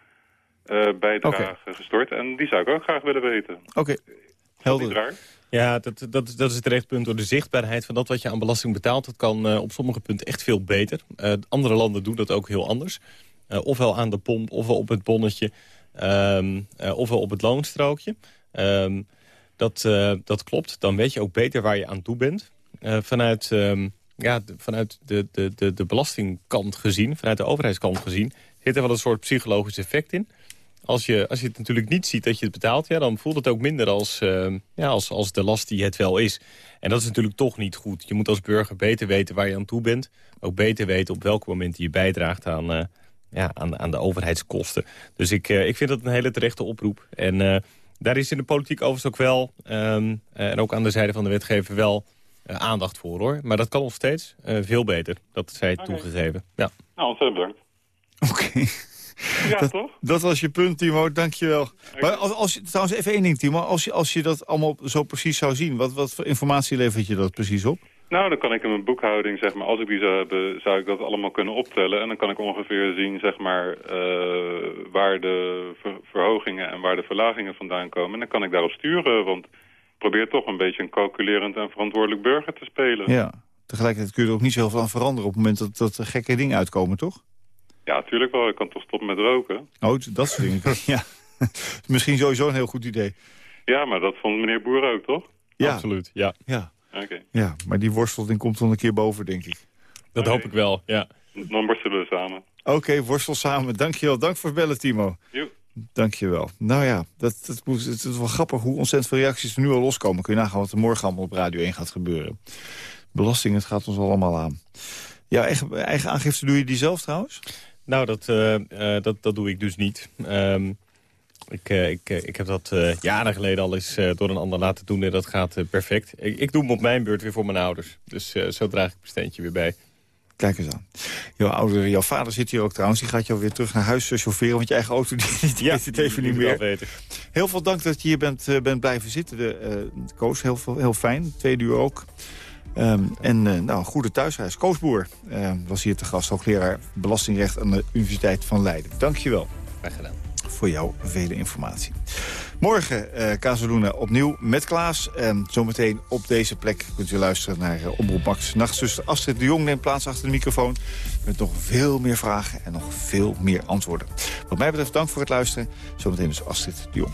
Speaker 13: uh, bijdrage gestort. En die zou ik ook graag willen weten.
Speaker 3: Oké, okay. helder.
Speaker 4: Ja, dat, dat, dat is het terecht punt door de zichtbaarheid van dat wat je aan belasting betaalt. Dat kan uh, op sommige punten echt veel beter. Uh, andere landen doen dat ook heel anders. ofwel aan de pomp, ofwel op het bonnetje, um, ofwel op het loonstrookje. Um, dat, dat klopt. Dan weet je ook beter waar je aan toe bent. vanuit... Um, ja, vanuit de, de, de, de belastingkant gezien, vanuit de overheidskant gezien... zit er wel een soort psychologisch effect in als je, als je het natuurlijk niet ziet dat je het betaalt... Ja, dan voelt het ook minder als, uh, ja, als, als de last die het wel is. En dat is natuurlijk toch niet goed. Je moet als burger beter weten waar je aan toe bent. Ook beter weten op welk moment je bijdraagt aan, uh, ja, aan, aan de overheidskosten. Dus ik, uh, ik vind dat een hele terechte oproep. En daar is in de politiek overigens ook wel... Um, en ook aan de zijde van de wetgever wel aandacht voor, hoor. Maar dat kan nog steeds veel beter. Dat zij okay. toegegeven. Ja.
Speaker 13: Nou, ontzettend bedankt.
Speaker 3: Oké.
Speaker 13: Ja,
Speaker 3: dat,
Speaker 13: toch?
Speaker 3: Dat was je punt, Timo. Dankjewel. Maar als, als, trouwens, even één ding, Timo. Als je, als je dat allemaal zo precies zou zien, wat, wat voor informatie levert je dat precies op?
Speaker 13: Nou, dan kan ik in mijn boekhouding, zeg maar, als ik die zou hebben, zou ik dat allemaal kunnen optellen. En dan kan ik ongeveer zien, zeg maar, uh, waar de ver verhogingen en waar de verlagingen vandaan komen. En dan kan ik daarop sturen, want ik probeer toch een beetje een calculerend en verantwoordelijk burger te spelen.
Speaker 3: Ja, tegelijkertijd kun je er ook niet zoveel aan veranderen op het moment dat, dat er gekke dingen uitkomen, toch?
Speaker 13: Ja, natuurlijk wel. Ik kan toch stoppen met roken.
Speaker 3: Oh, dat soort dingen. ja. Misschien sowieso een heel goed idee.
Speaker 13: Ja, maar dat vond meneer Boer ook, toch?
Speaker 3: Ja.
Speaker 4: Absoluut, ja.
Speaker 3: Ja.
Speaker 13: Okay.
Speaker 3: ja, maar die worstelding komt dan een keer boven, denk ik.
Speaker 4: Dat okay. hoop ik wel, ja.
Speaker 13: Dan worstelen we samen.
Speaker 3: Oké, okay, worstel samen. Dankjewel. Dank voor het bellen, Timo.
Speaker 13: Jo.
Speaker 3: Dankjewel. Nou ja, dat, dat, het is wel grappig hoe ontzettend veel reacties er nu al loskomen. Kun je nagaan wat er morgen allemaal op Radio 1 gaat gebeuren. Belasting, het gaat ons allemaal aan. Ja, eigen, eigen aangifte doe je die zelf trouwens?
Speaker 4: Nou, dat, uh, uh, dat, dat doe ik dus niet. Um, ik, uh, ik, ik heb dat jaren geleden al eens door een ander laten doen en dat gaat perfect. Ik, ik, doe hem op mijn beurt weer voor mijn ouders. Dus zo draag ik mijn steentje weer bij.
Speaker 3: Kijk eens aan. Jouw, ouder, jouw vader zit hier ook trouwens. Die gaat jou weer terug naar huis chaufferen. Want je eigen auto die, die
Speaker 4: ja,
Speaker 3: het even niet meer.
Speaker 4: Weten.
Speaker 3: Heel veel dank dat je hier bent, bent blijven zitten. De, Koos, heel, heel fijn. Tweede uur ook. Um, en uh, nou, goede thuisreis. Koosboer uh, was hier te gast, hoogleraar belastingrecht aan de Universiteit van Leiden. Dank je wel.
Speaker 4: Graag gedaan.
Speaker 3: Voor jouw vele informatie. Morgen uh, Casaluna opnieuw met Klaas. En zometeen op deze plek kunt u luisteren naar uh, Omroep Max. Nachtzuster Astrid de Jong neemt plaats achter de microfoon. Met nog veel meer vragen en nog veel meer antwoorden. Wat mij betreft dank voor het luisteren. Zometeen dus Astrid de Jong.